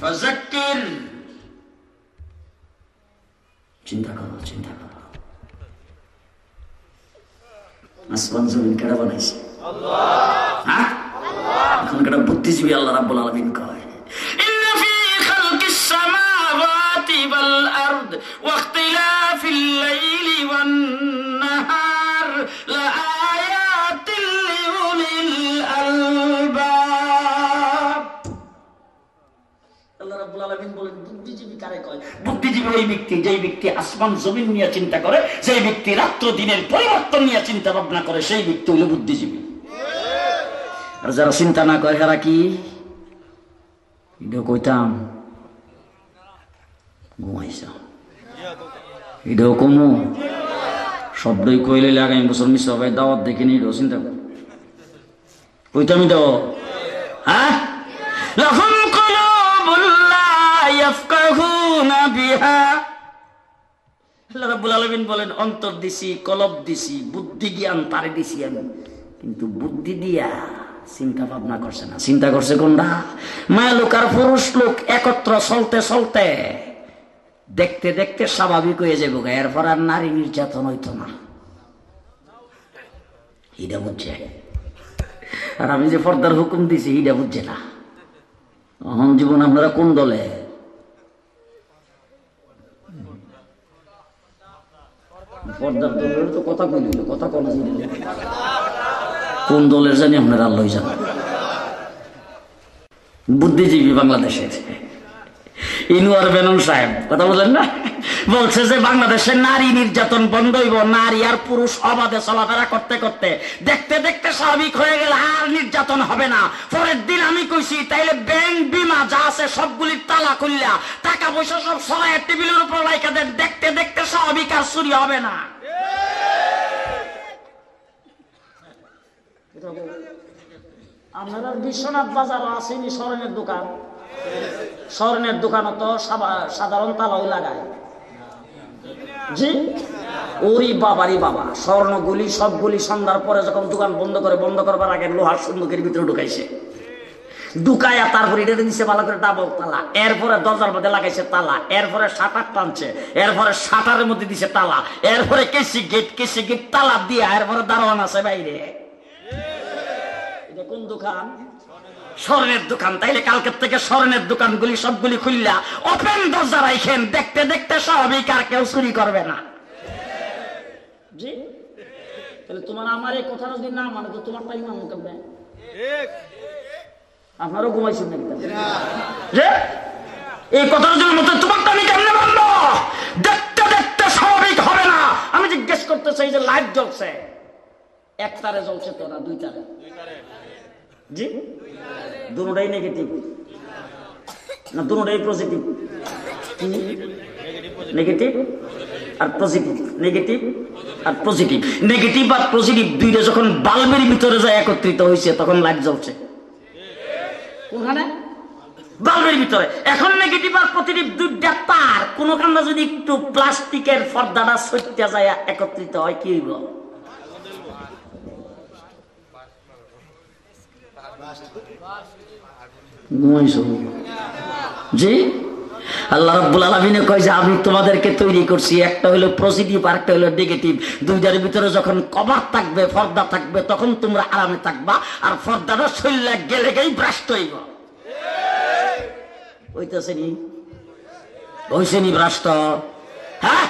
فذكر চিন্তা করো চিন্তা করো আসমান জমিন কেডা বানাইছে হ্যাঁ এখন কেডা বুদ্ধিজীবী আল্লাহ রাব্বুল আলামিন কয় السماوات والأرض واختلاف الليل والنهار لآيات لأولي الألباب আল্লাহ রাব্বুল আলামিন বলেন বুদ্ধিজীবী কারে কয় বুদ্ধিজীবী ওই ব্যক্তি যেই ব্যক্তি আসমান জমিন নিয়ে চিন্তা করে যেই ব্যক্তি রাত্র দিনের পরিবর্তন নিয়ে চিন্তা ভাবনা করে সেই ব্যক্তি হইল বুদ্ধিজীবী আর যারা চিন্তা না করে তারা কি এটা কইতাম ঘুমাইছা। এটাও কমু। শব্দই কইলে আগামী বছর মিস হবে দাওয়াত দেখে নি এটাও চিন্তা কর। কইতে আমি দাও হ্যাঁ? রাব্বুল আলমিন বলেন, অন্তর দিছি, কলব দিছি, বুদ্ধি জ্ঞান তারে দিছি আমি। কিন্তু বুদ্ধি দিয়া চিন্তা ভাবনা করছে না। চিন্তা করছে কোনটা? মায়া লোক আর পুরুষ লোক একত্র চলতে চলতে দেখতে দেখতে স্বাভাবিক হয়ে যাব। এরপর আর নারী নির্যাতন হইতো না। এটা বুঝছে? আর আমি যে পর্দার হুকুম দিছি এটা বুঝছে না। অহম জীবন আপনারা কোন দলে? পর্দার দলের তো কথা কইল কথা কোন দলের জানি আপনারা আল্লাহ জানেন। বুদ্ধিজীবী বাংলাদেশের। ইনুয়ার বেনন সাহেব, কথা বললেন না? বলছে যে বাংলাদেশের নারী নির্যাতন বন্ধ হইব, নারী আর পুরুষ অবাধে চলাফেরা করতে করতে। দেখতে দেখতে স্বাভাবিক হয়ে গেলে আর নির্যাতন হবে না। পরের দিন আমি কইছি, তাইলে ব্যাংক বিমা যা আছে সবগুলি তালা খুললা। টাকা পয়সা সব সরাই টেবিলের উপর রাইখা দেন, দেখতে দেখতে স্বাভাবিক আর চুরি হবে না। আপনারা বিশ্বনাথ বাজার আসেনি স্মরণের দোকান? স্বর্ণের দোকানও তো সাধারণ তালাও লাগায়। জি? ওই বাবারই বাবা, স্বর্ণগুলি সবগুলি সন্ধ্যার পরে যখন দোকান বন্ধ করে বন্ধ করবার আগে লোহার সুন্দুকের ভিতরে ঢুকাইছে। ঢুকাইয়া তারপরে এটা দিচ্ছে ভালো করে ডাবল তালা। এরপরে দরজার মধ্যে লাগাইছে তালা, এরপরে শাটার টানছে, এরপরে শাটারের মধ্যে দিছে তালা, এরপরে কেসি গেট কেসি গেট তালা দিয়া, এরপরে দারোয়ান আছে বাইরে। এটা কোন দোকান? স্বর্ণের দোকান। তাইলে কালকের থেকে স্বর্ণের দোকানগুলি সবগুলি খুললা। ওপেন দরজা রাইখেন। দেখতে দেখতে স্বাভাবিক আর কেউ চুরি করবে না। জি? তাহলে তোমার আমার এই কথা যদি না মানে তোমার যে এই তোমার আমি দেখতে দেখতে স্বাভাবিক হবে না। আমি জিজ্ঞেস করতে চাই যে লাইট জ্বলছে। এক তারে জ্বলছে তারে জি? দুটাই নেগেটিভ না দুটাই পজিটিভ নেগেটিভ আর পজিটিভ নেগেটিভ আর পজিটিভ নেগেটিভ আর পজিটিভ দুইটা যখন বাল্বের ভিতরে যায় একত্রিত হয়েছে তখন লাইট জ্বলছে। কোনখানে? বাল্বের ভিতরে। এখন নেগেটিভ আর পজিটিভ দুইটা তার কোনো কারণে যদি একটু প্লাস্টিকের পর্দাটা সত্যা যায় একত্রিত হয় কি হইব ঘুমাইছো জি? আল্লাহ রাব্বুল আলামিনে কয় যে, আমি তোমাদেরকে তৈরি করছি। একটা হলো পজিটিভ আর একটা হলো নেগেটিভ দুইটার ভিতরে যখন কভার থাকবে, পর্দা থাকবে, তখন তোমরা আরামে থাকবা, আর পর্দাটা শরীরে গেলে গেই ভ্রাষ্ট হইব। হইতেছে নি? হইছে নি ভ্রাষ্ট? হ্যাঁ?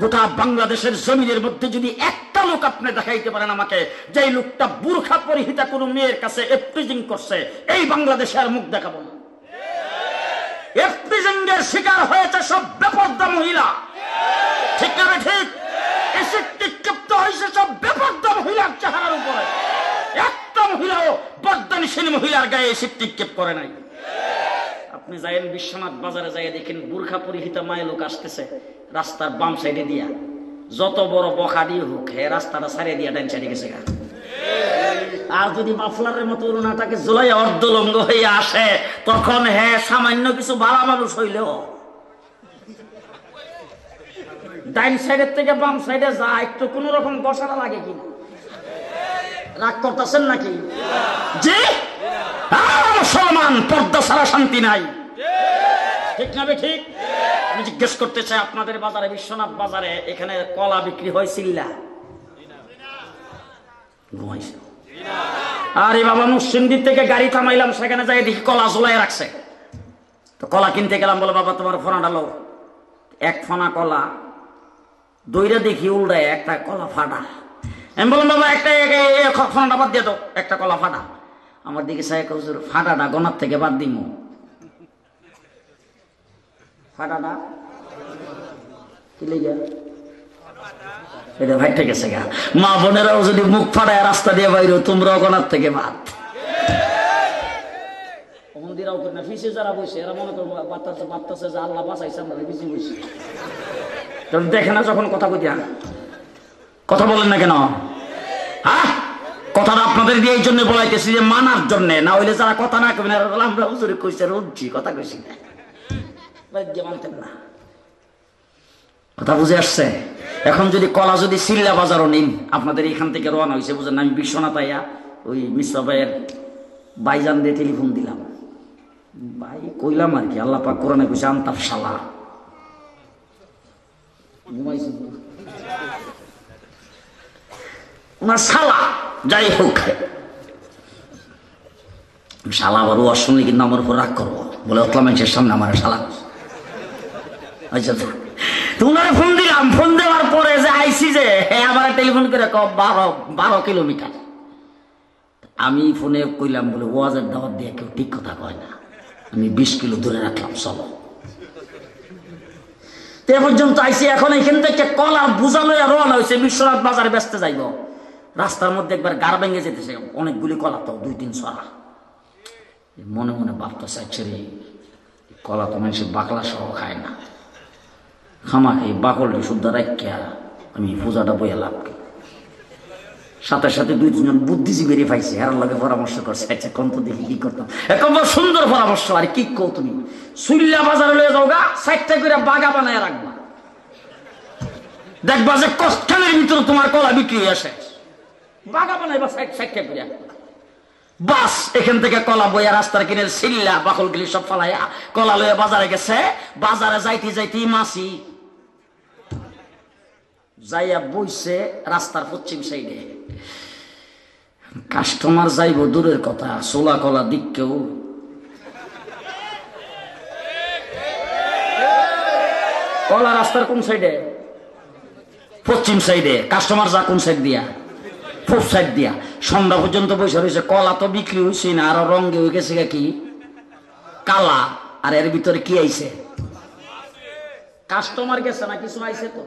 গোটা বাংলাদেশের জমিনের মধ্যে যদি একটা লোক আপনি দেখাইতে পারেন আমাকে যে লোকটা বুরখা পরিহিতা কোনো মেয়ের কাছে এপ্রিজিং করছে, এই বাংলাদেশে আর মুখ দেখাবো না। শিকার হয়েছে সব বেপর্দা মহিলা। ঠিক না ঠিক? হয়েছে সব বেপর্দা মহিলার চেহারার উপরে। একটা মহিলাও বর্দানিসীন মহিলার গায়ে এসিড নিক্ষেপ করে নাই। আপনি যাইন বিশ্বনাথ বাজারে যাই দেখেন বুর্খা পরিহিতা মায়ে লোক আসতেছে। রাস্তার বাম সাইডে দিয়া। যত বড় বখাডি হোক, হে রাস্তাটা সারিয়ে দিয়া ডান সাইডে গেছে। আর যদি মাফলারের মতো উনাটাকে জোলাই অর্ধলঙ্গ হয়ে আসে, তখন হে সামান্য কিছু ভালো মানুষ হইলেও। ডাইন সাইডের থেকে বাম সাইডে যা, একটু কোন রকম বসাটা লাগে কিনা রাগ করতেছেন নাকি? আর মুসলমান, পর্দা ছাড়া শান্তি নাই। ঠিক না ঠিক আমি জিজ্ঞেস করতে চাই আপনাদের বাজারে বিশ্বনাথ বাজারে এখানে কলা বিক্রি হয় সিল্লা আরে বাবা মুসলিমদের থেকে গাড়ি থামাইলাম সেখানে যাই দেখি কলা ঝোলাই রাখছে তো কলা কিনতে গেলাম বলে বাবা তোমার ফোনা ডালো এক ফোনা কলা দইরা দেখি উল্টায় একটা কলা ফাটা আমি বললাম বাবা একটা ফোনাটা বাদ দিয়ে দাও একটা কলা ফাটা আমার দিকে সাহেব ফাটাটা গনার থেকে বাদ দিমু ফাটাটা? কি লেগে? গা। মা বোনেরাও যদি মুখ ফাটায় রাস্তা দিয়ে বাইরে, তোমরাও গনার থেকে বাদ। মন্দিরাও না ফিসে যারা দেখে না যখন কথা কইতে কথা বলেন না কেন? হ্যাঁ? কথাটা আপনাদের দিয়ে এই জন্য বলাইতেছি যে মানার জন্য। না হইলে যারা কথা না কবেন আমরা হুজুরে কইছে রুজি কথা কইছি না। কথা বুঝে আসছে? এখন যদি কলা যদি সিল্লা বাজারও নিন, আপনাদের এখান থেকে রওনা হয়েছে, বুঝেন আমি বিশ্বনাথ আইয়া ওই মিশ্র ভাইয়ের বাইজান দিয়ে টেলিফোন দিলাম। ভাই, কইলাম আর কি, আল্লাহ পাক কোরআনে কইছে, আন্তাফ শালা। ওনার শালা, যাই হোক। শালা আবার ও শুনলে কিন্তু আমার উপর রাগ করব। বলে অতলা সামনে আমার শালা আচ্ছা ফোন দিলাম। ফোন দেওয়ার পরে যে আইসি যে হ্যাঁ আমার টেলিফোন করে ক বারো বারো কিলোমিটার। আমি ফোনে কইলাম, বলে, ওয়াজের দাওয়াত দিয়ে কেউ ঠিক কথা কয় না। আমি বিশ কিলো দূরে রাখলাম, চলো। তে পর্যন্ত আইসি এখন এখান থেকে কলা বুঝালো রওনা হয়েছে বিশ্বনাথ বাজারে ব্যস্ত যাইব। রাস্তার মধ্যে একবার গার ভেঙে যেতেছে, অনেকগুলি কলা তো, দুই, তিন ছড়া। মনে মনে ভাবতে চাইছে কলা তো মানুষের বাকলা সহ খায় না। খামাকে বাকলে শুদ্ধ রাখিয়া আমি পূজাটা বইয়া লাভ সাথে সাথে দুই তিনজন বুদ্ধিজীবী পাইছে আর লগে পরামর্শ করছে আচ্ছা কোন তো দেখি কি করতাম? একবার সুন্দর পরামর্শ, আর কি কো তুমি? সুল্লা বাজারে লয়ে যাও গা সাইডটা করে বাগা বানায় রাখবা। দেখবা যে কষ্টের ভিতরে তোমার কলা বিক্রি হয়ে আসে বাগা বানাইবা সাইড, সাইডটা করে বাস, এখান থেকে কলা বইয়া রাস্তার কিনে সিল্লা বাকল গিলি সব ফালাইয়া কলা লইয়া বাজারে গেছে। বাজারে যাইতে যাইতে মাসি যাইয়া বইছে, রাস্তার পশ্চিম সাইডে। কাস্টমার যাইব দূরের কথা সোলা কলা দিক কেউ। কলা রাস্তার কোন সাইডে? পশ্চিম সাইডে। কাস্টমার যা কোন সাইড দিয়া? পূব সাইড দিয়া। সন্ধ্যা পর্যন্ত বসে রয়েছে কলা তো বিক্রি হয়েছে না, আরও রঙে হয়ে গেছে কি? কালা। আর এর ভিতরে কি আইছে? কাস্টমার গেছে না, কিছু আইছে তো?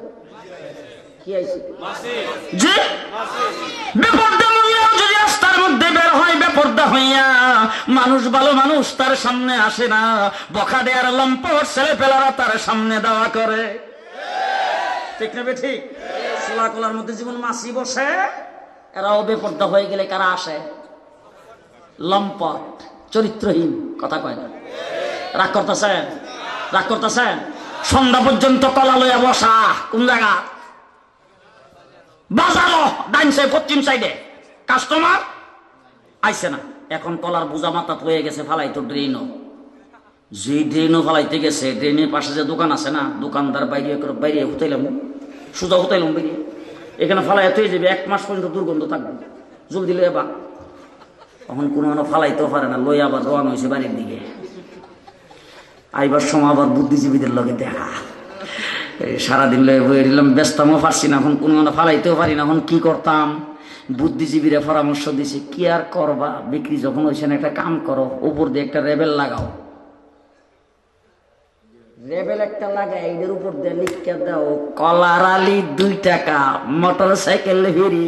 কি আইছে যে বেপর্দা মহিলাও যদি রাস্তার মধ্যে বের হয়, বেপর্দা হইয়া মানুষ ভালো মানুষ তার সামনে আসে না। বখা দেয়ার লম্পট ছেলে পেলারা তার সামনে দেওয়া করে। ঠিক নেবে ঠিক? সোলা কলার মধ্যে যেমন মাসি বসে, এরাও বেপর্দা হয়ে গেলে কারা আসে? লম্পট, চরিত্রহীন, কথা কয় না। রাগ করতেছেন? রাগ করতেছেন? সন্ধ্যা পর্যন্ত কলা লইয়া বসা, কোন জায়গা? বাজারও ডাইন সাইড পশ্চিম সাইডে। কাস্টমার? আইছে না। এখন কলার বোঝা মাথা হয়ে গেছে, ফালাই তো ড্রেনও। যে ড্রেনও ফালাইতে গেছে, ড্রেনের পাশে যে দোকান আছে না, দোকানদার বাইরে করে বাইরে হুতাইলাম, সুজা হুতাইলাম বাইরে। এখানে ফালাই তুই যাবে, এক মাস পর্যন্ত দুর্গন্ধ থাকবে। জলদি লইয়া বা। তখন কোনো মানে ফালাইতেও পারে না লই আবার রওনা হয়েছে বাড়ির দিকে। আইবার সময় আবার বুদ্ধিজীবীদের লগে দেখা। সারাদিন লয়ে বয়ে দিলাম ব্যস্তমও পারছি না এখন, কোনো ফালাইতেও পারি না এখন, কি করতাম? বুদ্ধিজীবীরা পরামর্শ দিছে, কি আর করবা? বিক্রি যখন হয়েছে না, একটা কাম করো, উপর দিয়ে একটা রেবেল লাগাও। রেবেল একটা লাগাই এদের উপর দিয়ে লিখকে দাও, কলার আলি দুই টাকা, মোটর সাইকেল ফেরি।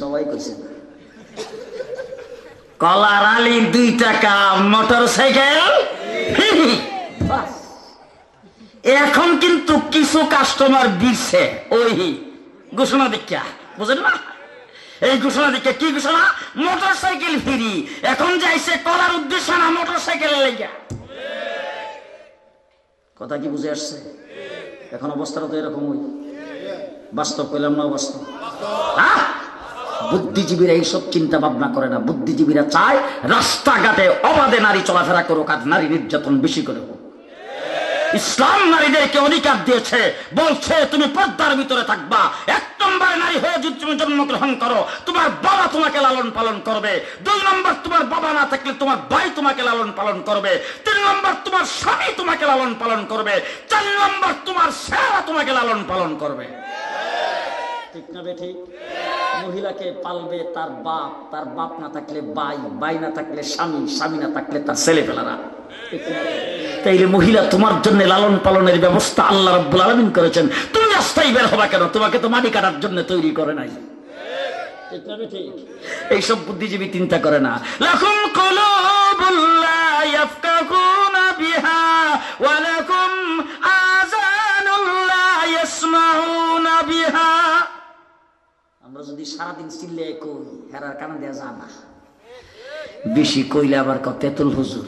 সবাই কইছে। কলার আলি দুই টাকা মোটর সাইকেল। এখন কিন্তু কিছু কাস্টমার দিচ্ছে ওই ঘোষণা দীক্ষা, বুঝেন না? এই ঘোষণা দীক্ষা কি ঘোষণা? Motorcycle free. এখন যাইছে কলার উদ্দেশ্য না মোটর সাইকেল কথা কি বুঝে আসছে? এখন অবস্থাটা তো এরকম ওই বাস্তব, কইলাম না বাস্তব হ্যাঁ? বুদ্ধিজীবীরা এইসব চিন্তা ভাবনা করে না। বুদ্ধিজীবীরা চায় রাস্তাঘাটে অবাধে নারী চলাফেরা করুক আর নারী নির্যাতন বেশি করে হোক। ইসলাম নারীদেরকে অধিকার দিয়েছে, বলছে, তুমি পর্দার ভিতরে থাকবা। এক নম্বরে নারী হয়ে যদি তুমি জন্মগ্রহণ করো, তোমার বাবা তোমাকে লালন পালন করবে। দুই নম্বর, তোমার বাবা না থাকলে তোমার ভাই তোমাকে লালন পালন করবে। তিন নম্বর, তোমার স্বামী তোমাকে লালন পালন করবে। চার নম্বর, তোমার সেরা তোমাকে লালন পালন করবে। ঠিক না বে ঠিক? মহিলাকে পালবে তার বাপ তার বাপ না থাকলে বাই বাই না থাকলে স্বামী স্বামী না থাকলে তার ছেলে পেলারা তাইলে মহিলা তোমার জন্য লালন পালনের ব্যবস্থা আল্লাহ রব্বুল আলমিন করেছেন। তুমি রাস্তায় বের হবা কেন? তোমাকে তো মাটি কাটার জন্য তৈরি করে নাই? এইসব বুদ্ধিজীবী চিন্তা করে না। লাকুম কুলুবুল্লা ইয়াফকাহুনা বিহা ওয়া লাকুম আযানুল্লা ইয়াসমাউনা বিহা। আমরা যদি সারাদিন চিল্লে কই হেরার কানে দেয়া যা না। বেশি কইলে আবার ক তেতুল হুজুর।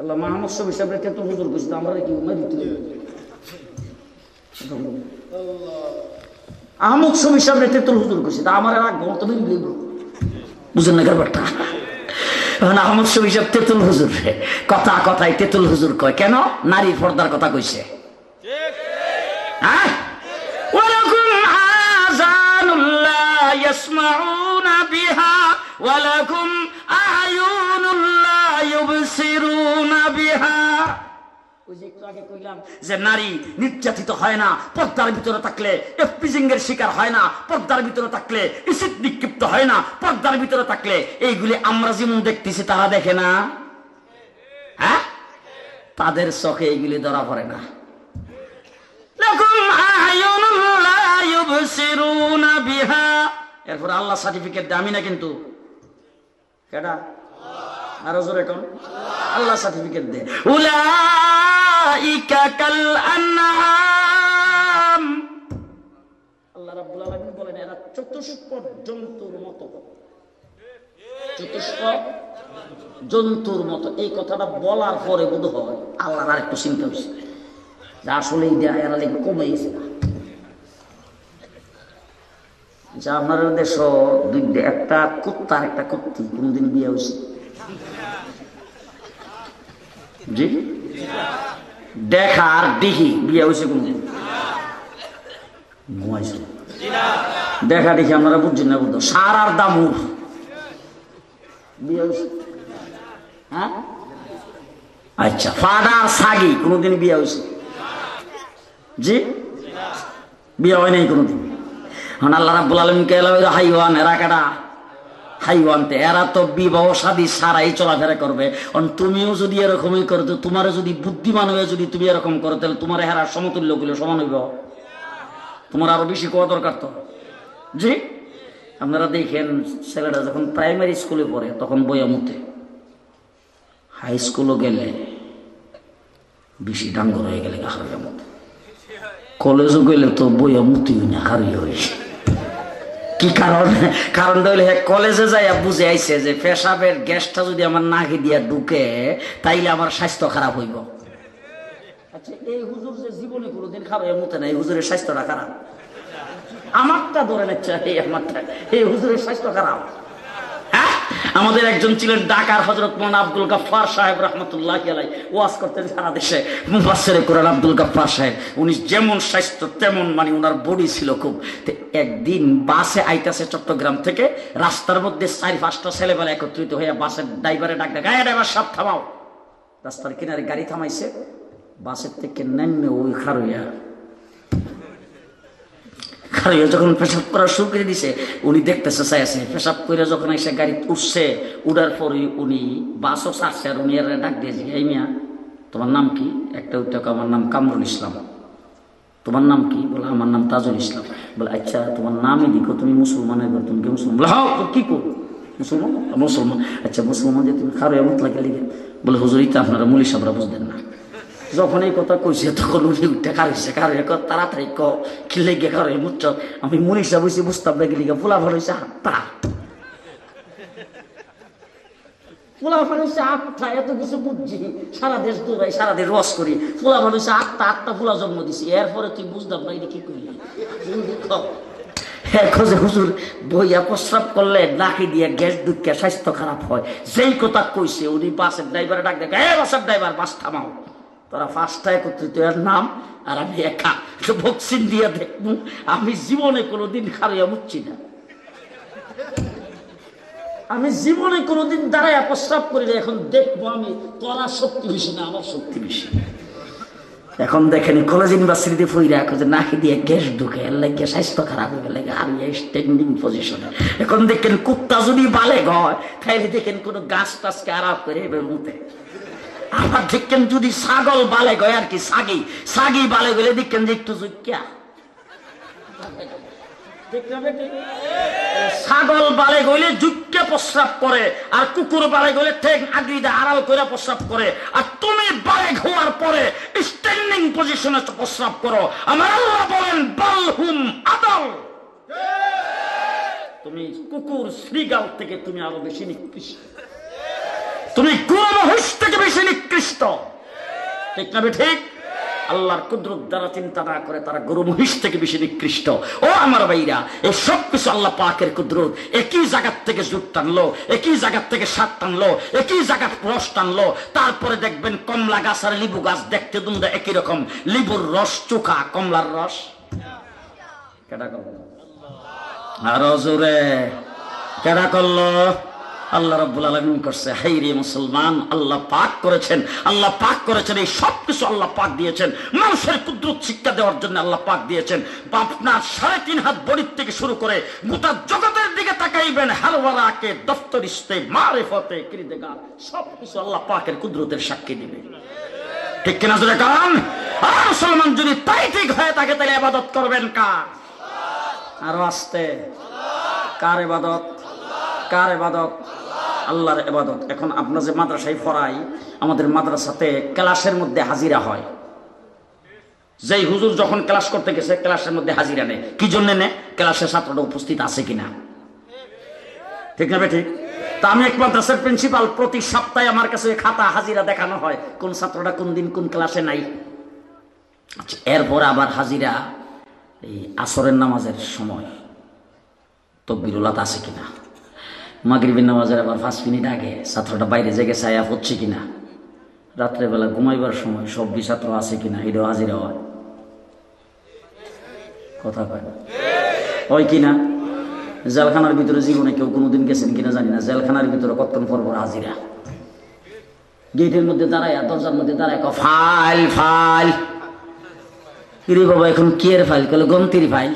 আল্লাহ মাহমদ সব হিসাবে তেতুল হুজুর কইছি তো আমরা কি উমা দিতে আহমদ সব হিসাবে তেতুল হুজুর কইছি তা আমার রাগ গল্প তো গেল। বুঝেন না ব্যাপারটা? এখন আহমদ সব হিসাব তেতুল হুজুর। কথা কথায় তেতুল হুজুর কয় কেন? নারীর পর্দার কথা কইছে। হ্যাঁ? يسمعون بها ولكم أعين لا يبصرون بها ওই যে একটু আগে কইলাম যে নারী নির্যাতিত হয় না পর্দার ভিতরে থাকলে এফপিজিং এর শিকার হয় না পর্দার ভিতরে থাকলে ইসিদ নিক্ষিপ্ত হয় না পর্দার ভিতরে থাকলে এইগুলি আমরা যেমন দেখতেছি তারা দেখে না হ্যাঁ তাদের চোখে এইগুলি ধরা পড়ে না লাকুম আয়ুনুন লা ইউবসিরুনা বিহা এরপর আল্লাহ সার্টিফিকেট দেয় আমি না কিন্তু? কেডা? আরও জোরে আল্লাহ সার্টিফিকেট দে আল্লাহ জন্তুর মতো চতুষ্প জন্তুর মতো। এই বলার পরে আর একটু চিন্তা হয়েছে আসলে দেয়া, এরা কমে গেছে। না যে আপনার দেশ দুই একটা কুত্তার একটা কুত্তি, কোনদিন বিয়ে হয়েছে? জি? দেখা আর দেখি, বিয়ে হয়েছে কোনদিন? ঘুমাইছে। দেখা দেখি আপনারা বুঝছেন না বুঝতো সার আর দামুর। বিয়ে হয়েছে? হ্যাঁ? আচ্ছা ফাদার সাগি, কোনদিন বিয়ে হয়েছে? জি? বিয়ে হয় নাই কোনোদিন? আল্লাহ রাব্বুল আলমকে হাইওয়ান, এরা হাইওয়ানতে এরা তো বিবাহ সাদী সারাই চলাফেরা করবে। তুমিও যদি এরকমই করো, তো তোমার যদি বুদ্ধিমান হয়ে যদি তুমি এরকম করো, তাহলে তোমার হেরার সমতুল্যগুলো সমান হইব। তোমার আরও বেশি কোয়া দরকার তো? জি? আপনারা দেখেন ছেলেটা যখন প্রাইমারি স্কুলে পড়ে, তখন বইয়া মুতে। হাই স্কুলও গেলে বেশি ডাঙ্গর হয়ে গেলে হারের মতো। কলেজও গেলে তো বইয়া মুতি না হারি হই কি কারণ? কারণ হইলে কলেজে যাই বুঝে আইছে যে পেশাবের গ্যাসটা যদি আমার নাকি দিয়া ঢুকে, তাইলে আমার স্বাস্থ্য খারাপ হইব। আচ্ছা এই হুজুর যে জীবনে কোনোদিন খারাপ মুতে না এই হুজুরের স্বাস্থ্যটা খারাপ। আমারটা ধরে নিচ্ছে, এই আমারটা, এই হুজুরের স্বাস্থ্য খারাপ? আমাদের একজন ছিলেন ঢাকার হজরত মোহান আব্দুল গাফার সাহেব রহমতুল্লাহ আলাই ওয়াজ করতেন সারা দেশে। মুফাসের কোরআন আব্দুল গাফার সাহেব। উনি যেমন স্বাস্থ্য, তেমন মানে ওনার বডি ছিল খুব। একদিন বাসে আইতাছে চট্টগ্রাম থেকে। রাস্তার মধ্যে চারি পাঁচটা ছেলেবেলা একত্রিত হয়ে বাসের ড্রাইভারে ডাক গায়ে ড্রাইভার সব থামাও। রাস্তার কিনারে গাড়ি থামাইছে। বাসের থেকে নেমে ওই খারইয়া খারইয়া যখন পেশাব করা শুরু করে দিছে, উনি দেখতেছে চাইছে পেশাব করে যখন এসে গাড়ি উঠছে, উঠার পরে উনি বাসও ছাড়ছে আর উনি আর ডাক দিয়েছে, এই মিয়া, তোমার নাম কি? একটা উঠতে আমার নাম কামরুল ইসলাম। তোমার নাম কি? বলে, আমার নাম তাজুল ইসলাম। বলে আচ্ছা তোমার নামই দিকো তুমি মুসলমানের ঘর তুমি কি মুসলমান? বলে হাও কি করো মুসলমান? মুসলমান। আচ্ছা মুসলমান যে তুমি খারো এমন লাগে লিখে। বলে, হুজুরি তো আপনারা মুলি সাবরা বুঝতেন না। যখন এই কথা কইছে, তখন উনি উঠে কারিছে কারে তাড়াতাড়ি ক খিলে গিয়ে কারও মুচ্ছ আমি মুনিষা বসে বুঝতাম না গেলি ভালো হয়েছে হাতটা বুঝছি। সারা দেশ স্বাস্থ্য খারাপ হয়। যেই কথা কইছে, উনি বাসের ড্রাইভারে ডাক দেখে বাসের ড্রাইভার, বাস থামাও। তোরা পাঁচটা একত্রিত এর নাম, আর আমি একা। ভক্সিন দিয়ে দেখব, আমি জীবনে কোনোদিন খারিয়া মুচ্ছি না। আমি জীবনে কোনোদিন দাঁড়ায় প্রস্রাব করি না, এখন দেখব আমি তোরা শক্তি বেশি না, আমার শক্তি বেশি। এখন দেখেন কলেজ ইউনিভার্সিটিতে ফইরা যে নাকি দিয়ে গ্যাস ঢুকে, এর লাগে স্বাস্থ্য খারাপ হয়ে লাগে আমি স্ট্যান্ডিং পজিশনে এখন দেখেন, কুত্তা যদি বালে গয় তাইলে দেখেন কোনো গাছ টাছকে আরাপ করে এবার মুতে। আবার দেখেন যদি ছাগল বালে গয় আর কি সাগি সাগি বালে গেলে দেখেন যে একটু জুকিয়া ছাগল বালে গইলে যুগকে প্রস্রাব করে আর কুকুর বালে গইলে ঠেক আগড়িদা আড়াল করে প্রস্রাব করে। আর তুমি বালে হওয়ার পরে স্ট্যান্ডিং পজিশনে প্রস্রাব করো। আমার আল্লাহ বলেন বালহুম আদল। তুমি কুকুর শ্রীগাল থেকে তুমি আরও বেশি নিকৃষ্ট। তুমি গুরমহিষ থেকে বেশি নিকৃষ্ট। ঠিক না ঠিক? আল্লাহর কুদরত দ্বারা চিন্তা না করে তারা গরু মহিষ থেকে বেশি নিকৃষ্ট। ও আমার ভাইরা এই সব কিছু আল্লাহ পাকের কুদরত। একই জায়গার থেকে জুট টানলো, একই জায়গার থেকে সাত টানলো, একই জায়গার রস টানলো। তারপরে দেখবেন কমলা গাছ আর লিবু গাছ দেখতে দুমদা একই রকম। লিবুর রস চোখা কমলার রস। কেডা করল? আরও জোরে। কেডা করল? আল্লাহ রব্বুল আলমিন করছে হাই রে মুসলমান, আল্লাহ পাক করেছেন, আল্লাহ পাক করেছেন, এই সব কিছু আল্লাহ পাক দিয়েছেন। মানুষের কুদরত শিক্ষা দেওয়ার জন্য আল্লাহ পাক দিয়েছেন। আপনার সাড়ে তিন হাত বড়ির থেকে শুরু করে গোটা জগতের দিকে তাকাইবেন, হালওয়ারাকে, দফতরিস্তে মারে ফতে কিরিদেগার, সব কিছু আল্লাহ পাকের কুদরতের সাক্ষী দিবে। ঠিক কিনা জোরে কারণ আর মুসলমান যদি তাই ঠিক হয়ে থাকে, তাহলে আবাদত করবেন কার? আরও আসতে। কার এবাদত কার এবাদত আল্লাহর এবাদত এখন আপনার যে মাদ্রাসায় পড়াই, আমাদের মাদ্রাসাতে ক্লাসের মধ্যে হাজিরা হয়। যেই হুজুর যখন ক্লাস করতে গেছে, ক্লাসের মধ্যে হাজিরা নেয়। কি জন্য নেয়? ক্লাসের ছাত্রটা উপস্থিত আছে কিনা? ঠিক না ঠিক তা আমি এক মাদ্রাসার প্রিন্সিপাল প্রতি সপ্তাহে আমার কাছে খাতা হাজিরা দেখানো হয়, কোন ছাত্রটা কোন দিন কোন ক্লাসে নাই। আচ্ছা এরপর আবার হাজিরা এই আসরের নামাজের সময়। তো বিরলাত আছে কিনা? মাগরিবের নামাজের আবার পাঁচ মিনিট আগে ছাত্রটা বাইরে জেগে ছায়া হচ্ছে কিনা? রাত্রেবেলা ঘুমাইবার সময় সব ছাত্র আছে কিনা? এটাও হাজিরা হয় কথা কয়। হয় কিনা? জেলখানার ভিতরে জীবনে কেউ কোনোদিন গেছেন কিনা জানি না। জেলখানার ভিতরে কতক্ষণ পর পর হাজিরা? গেটের মধ্যে দাঁড়ায়, দরজার মধ্যে দাঁড়ায় ফাইল ফাইল। কিরে বাবা, এখন কি ফাইল? কলে গন্তির ফাইল।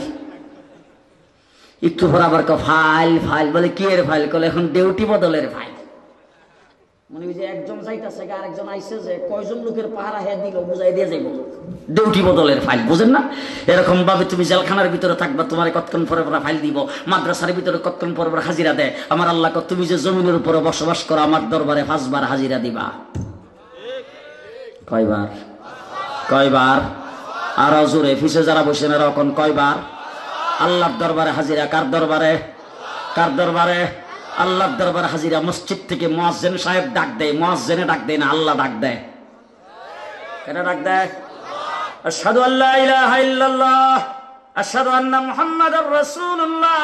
একটু পর আবার ফাইল ফাইল। বলে, কি এর ফাইল? কলে, এখন ডিউটি বদলের ফাইল। মনে যে একজন যাইতেছে আরেকজন আইসে যে কয়জন লোকের পাহারা হ্যাঁ দিল, বুঝাই দিয়ে যাইব। ডিউটি বদলের ফাইল, বুঝেন না? এরকম ভাবে তুমি জেলখানার ভিতরে থাকবা, তোমার কতক্ষণ পরে পরে ফাইল দিব, মাদ্রাসার ভিতরে কতক্ষণ পরে পরে হাজিরা দেয়। আমার আল্লাহ তুমি যে জমিনের উপরে বসবাস করো, আমার দরবারে পাঁচবার হাজিরা দিবা। কয়বার? কয়বার? আর জোরে ফিসে যারা বসেন এরকম কয়বার? আল্লাহর দরবারে হাজিরা কার দরবারে? কার দরবারে? আল্লাহর দরবারে হাজিরা মসজিদ থেকে মোয়াজ্জেন সাহেব ডাক দেয়, মোয়াজ্জেনে ডাক দেয় না, আল্লাহ ডাক দেয়। কেন ডাক দেয়? আশহাদু আল্লা ইলাহা ইল্লাল্লাহ, আশহাদু আন্না মুহাম্মাদার রাসূলুল্লাহ,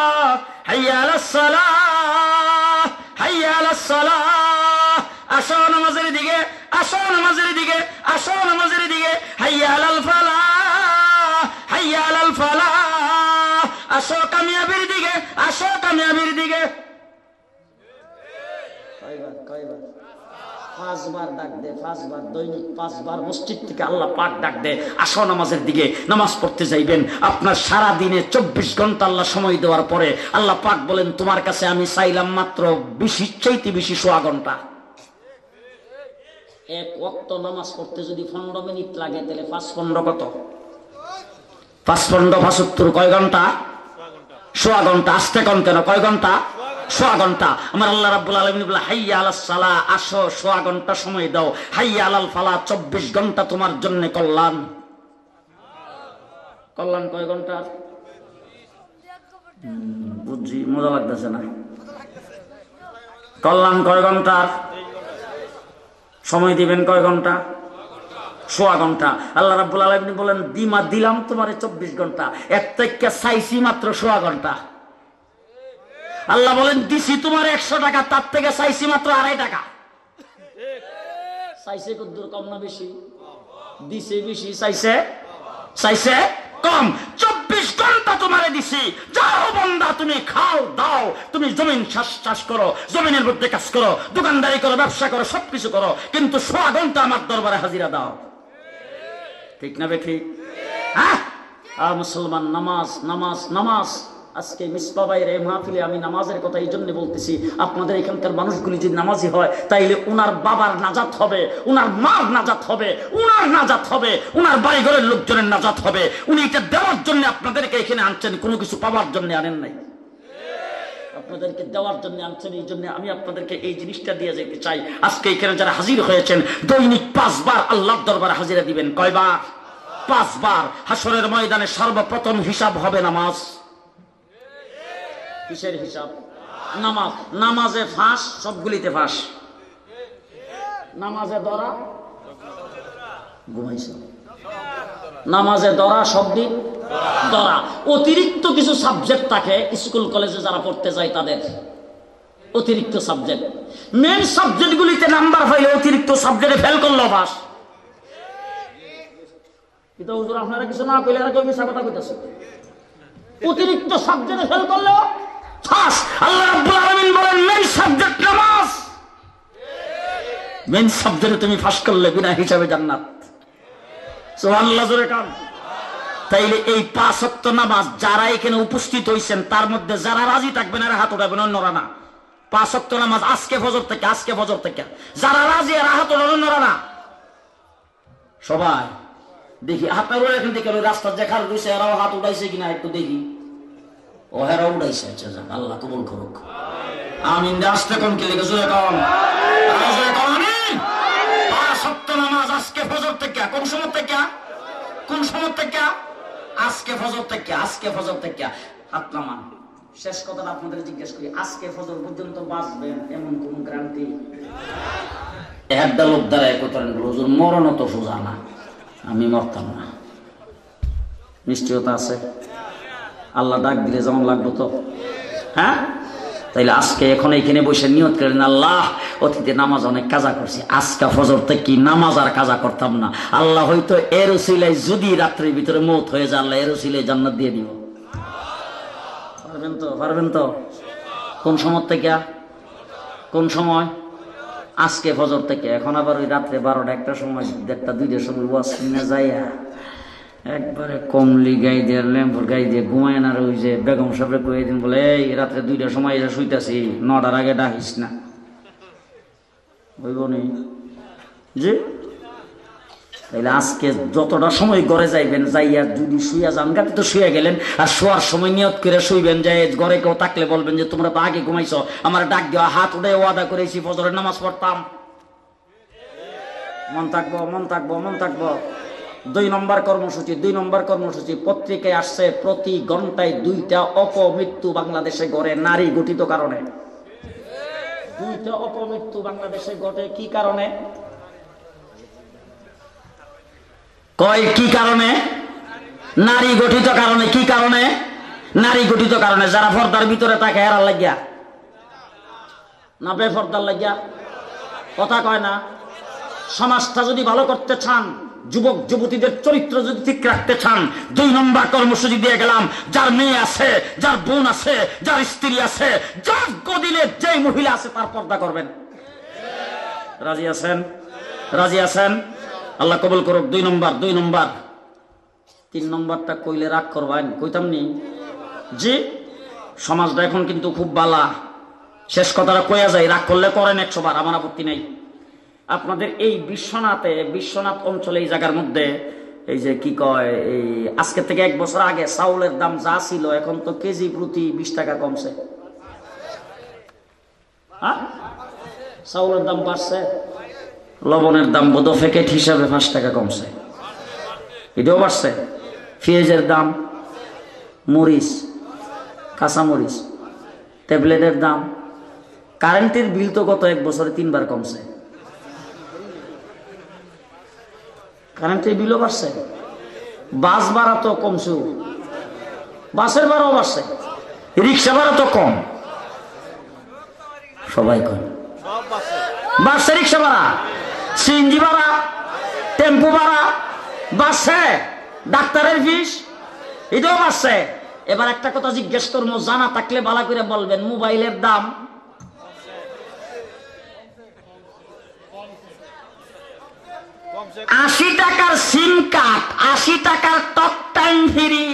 হাইয়া আলাস সালাহ, হাইয়া আলাস সালাহ আসো নামাজের দিকে আসো নামাজের দিকে আসো নামাজের দিকে, হাইয়া আলাল ফালাহ, হাইয়া আলাল ফালাহ। আসো কামিয়াবির দিকে আসো কামিয়াবির দিকে। পাঁচবার ডাক দে পাঁচবার দৈনিক পাঁচবার মসজিদ থেকে আল্লাহ পাক ডাক দে। আসো নামাজের দিকে নামাজ পড়তে যাইবেন। আপনার সারা দিনে চব্বিশ ঘণ্টা আল্লাহ সময় দেওয়ার পরে আল্লাহ পাক বলেন তোমার কাছে আমি চাইলাম মাত্র বেশি চাইতে বেশি সোয়া ঘণ্টা। এক অক্ত নামাজ পড়তে যদি পনেরো মিনিট লাগে তাহলে পাঁচ পনেরো কত? পাঁচ পনেরো পাঁচাত্তর কয় ঘণ্টা? সোয়া ঘণ্টা, আসতে কম কেন? কয় ঘণ্টা? সোয়া ঘণ্টা। আমার আল্লাহ রাব্বুল আলমিন বলে, হাইয়া আলাল সালা, আসো, সোয়া ঘণ্টা সময় দাও। হাইয়া আলাল ফালা, চব্বিশ ঘণ্টা তোমার জন্য কল্যাণ। কল্যাণ কয় ঘণ্টা? বুঝছি, মজা লাগতেছে না? কল্যাণ কয় ঘণ্টার সময় দিবেন কয় ঘণ্টা? সোয়া ঘণ্টা। আল্লাহ রাব্বুল আলমিন বলেন দিমা দিলাম তোমার চব্বিশ ঘণ্টা। এক থেকে চাইছি মাত্র সোয়া ঘণ্টা। আল্লাহ বলেন, দিছি তোমার একশো টাকা, তার থেকে চাইছি মাত্র আড়াই টাকা। দোকানদারি করো, ব্যবসা করো, সবকিছু করো। কিন্তু সোয়া ঘণ্টা আমার দরবারে হাজিরা দাও। ঠিক না বেঠি হ্যাঁ? মুসলমান, নামাজ নামাজ নামাজ। আজকে মিসবাবাইয়ের এই মাহফিলে আমি নামাজের কথা এই জন্য বলতেছি, আপনাদের এখানকার মানুষগুলি যদি নামাজি হয়, তাইলে উনার বাবার নাজাত হবে, উনার মার নাজাত হবে, উনার নাজাত হবে, উনার বাড়িঘরের লোকজনের নাজাত হবে। উনি এটা দেওয়ার জন্য আপনাদেরকে এখানে আনছেন, কোনো কিছু পাওয়ার জন্য আনেন নাই। আপনাদেরকে দেওয়ার জন্য আনছেন, এই জন্য আমি আপনাদেরকে এই জিনিসটা দিয়ে যেতে চাই। আজকে এখানে যারা হাজির হয়েছেন, দৈনিক পাঁচবার আল্লাহর দরবারে হাজিরা দিবেন। কয়বার? পাঁচবার। হাসরের ময়দানে সর্বপ্রথম হিসাব হবে নামাজ। কিসের হিসাব? নামাজ। নামাজে ফাঁস, সবগুলিতে ফাঁস। নামাজে ধরা? ঘুমাইছে। নামাজে ধরা শব্দিন দরা। অতিরিক্ত কিছু সাবজেক্ট থাকে স্কুল কলেজে যারা পড়তে যায় তাদের। অতিরিক্ত সাবজেক্ট মেন সাবজেক্ট গুলিতে নাম্বার পাইলে অতিরিক্ত সাবজেক্টে ফেল করল, বাস। কিন্তু হুজুর, আপনারা কিছু না কইলে আর কেউ মিশা অতিরিক্ত সাবজেক্টে ফেল করল ফাঁস আল্লাহ মেন সাবজেক্ট নামাজ। মেন সাবজেক্টে তুমি ফাঁস করলে বিনা হিসাবে জান্নাত। কান। তাইলে এই নামাজ যারা এখানে উপস্থিত হইছেন, তার মধ্যে যারা রাজি থাকবেন আর হাত উঠাবেন, অন্যরা না। নামাজ আজকে ফজর থেকে, আজকে ফজর থেকে। যারা রাজি আর হাত উঠাবেন, অন্যরা না। সবাই, দেখি আপনার এখান থেকে রাস্তার যেখানে রয়েছে, এরাও হাত উঠাইছে কিনা একটু দেখি। ও হেরা উঠাইছে আচ্ছা যাক আল্লাহ কবুল করুক। আমিন আসতে কোন কে আমিন পাঁচ ওয়াক্ত নামাজ আজকে ফজর থেকে কোন সময় থেকে? কোন সময় থেকে? আজকে ফজর থেকে, আজকে ফজর থেকে। হাত নামান। শেষ কথাটা আপনাদের জিজ্ঞেস করি, আজকে ফজর পর্যন্ত বাঁচবেন এমন কোন গ্রান্তি একটা দ্বারা একতরেন হুজুর মরণ তো সোজা না। আমি মরতাম না। নিশ্চয়তা আছে। আল্লাহ ডাক দিলে যেমন লাগল তো। হ্যাঁ? তাইলে আজকে এখন এইখানে বসে নিয়ত করেন, আল্লাহ, অতীতে নামাজ অনেক কাজা করছি, আজকে ফজর থেকে নামাজ আর কাজা করতাম না। আল্লাহ হয়তো এর উসিলাই যদি রাত্রির ভিতরে মত হয়ে যায়, আল্লাহ এর উসিলাই জান্নাত দিয়ে দিব। পারবেন তো পারবেন তো? কোন সময় থেকে? কোন সময়? আজকে ফজর থেকে। এখন আবার ওই রাত্রে বারোটা একটা সময়, দেড়টা, দুইটার সময় ওয়াজ কিনে যাইয়া একবারে কমলি গাই দিয়ে ল্যাম্পুর গাই দিয়ে ঘুমায় না ওই যে বেগম সাহেবরে কয়ে দিন, বলে, এই, রাত্রে দুইটার সময় এসে শুইতাছি, নটার আগে ডাকিস না। বুঝব নি? জি? তাইলে আজকে যতটা সময় ঘরে যাইবেন, যাইয়া যদি শুইয়া যান, গাতে তো শুয়ে গেলেন, আর শোয়ার সময় নিয়ত করে শুইবেন, যে ঘরে কেউ থাকলে বলবেন যে, তোমরা তো আগে ঘুমাইছ, আমার ডাক দেওয়া হাত উঠে ওয়াদা করেছি, ফজরের নামাজ পড়তাম। মন থাকব মন থাকব মন থাকব। দুই নম্বর কর্মসূচি, দুই নম্বর কর্মসূচি, পত্রিকায় আসছে প্রতি ঘন্টায় দুইটা অপমৃত্যু বাংলাদেশে গড়ে নারী গঠিত কারণে। দুইটা অপমৃত্যু বাংলাদেশে ঘটে কি কারণে? কয় কি কারণে? নারী গঠিত কারণে কি কারণে? নারী গঠিত কারণে। যারা পর্দার ভিতরে তাকে হেরার লাগিয়া। না বেফর্দার লাগিয়া? কথা কয় না। সমাজটা যদি ভালো করতে চান যুবক, যুবতীদের চরিত্র যদি ঠিক রাখতে চান, দুই নম্বর কর্মসূচি দিয়ে গেলাম। যার মেয়ে আছে, যার বোন আছে, যার স্ত্রী আছে, যার গদিলে যে মহিলা আছে তার পর্দা করবেন। রাজি আছেন? রাজি আছেন? আল্লাহ কবুল করুক। দুই নম্বর দুই নম্বর। তিন নম্বরটা কইলে রাগ করবেন। কইতাম নি? জি? সমাজটা এখন কিন্তু খুব বালা। শেষ কথাটা কয়া যায় রাগ করলে করেন একশো বার, আমার আপত্তি নেই। আপনাদের এই বিশ্বনাথে, বিশ্বনাথ অঞ্চলে এই জায়গার মধ্যে, এই যে কি কয়, এই আজকে থেকে এক বছর আগে চাউলের দাম যা ছিল, এখন তো কেজি প্রতি বিশ টাকা কমছে। হ্যাঁ? চাউলের দাম বাড়ছে, লবণের দাম বোধ প্যাকেট হিসাবে পাঁচ টাকা কমছে। এটাও বাড়ছে। পেঁয়াজের দাম, মরিচ, কাঁচামরিচ, ট্যাবলেটের দাম, কারেন্টের বিল তো গত এক বছরে তিনবার কমছে। কারেন্টের বিলও বাড়ছে। বাস ভাড়া তো কমছে। বাসের ভাড়াও বাড়ছে। রিক্সা ভাড়া তো কম। সবাই কম। বাসে রিক্সা ভাড়া। সিএনজি ভাড়া। টেম্পু ভাড়া। বাসছে ডাক্তারের ফিস। এটাও বাড়ছে। এবার একটা কথা জিজ্ঞেস করব, জানা থাকলে ভালো করে বলবেন, মোবাইলের দাম। আশি টাকার সিম কার্ড, আশি টাকার টক টাইম ফ্রি।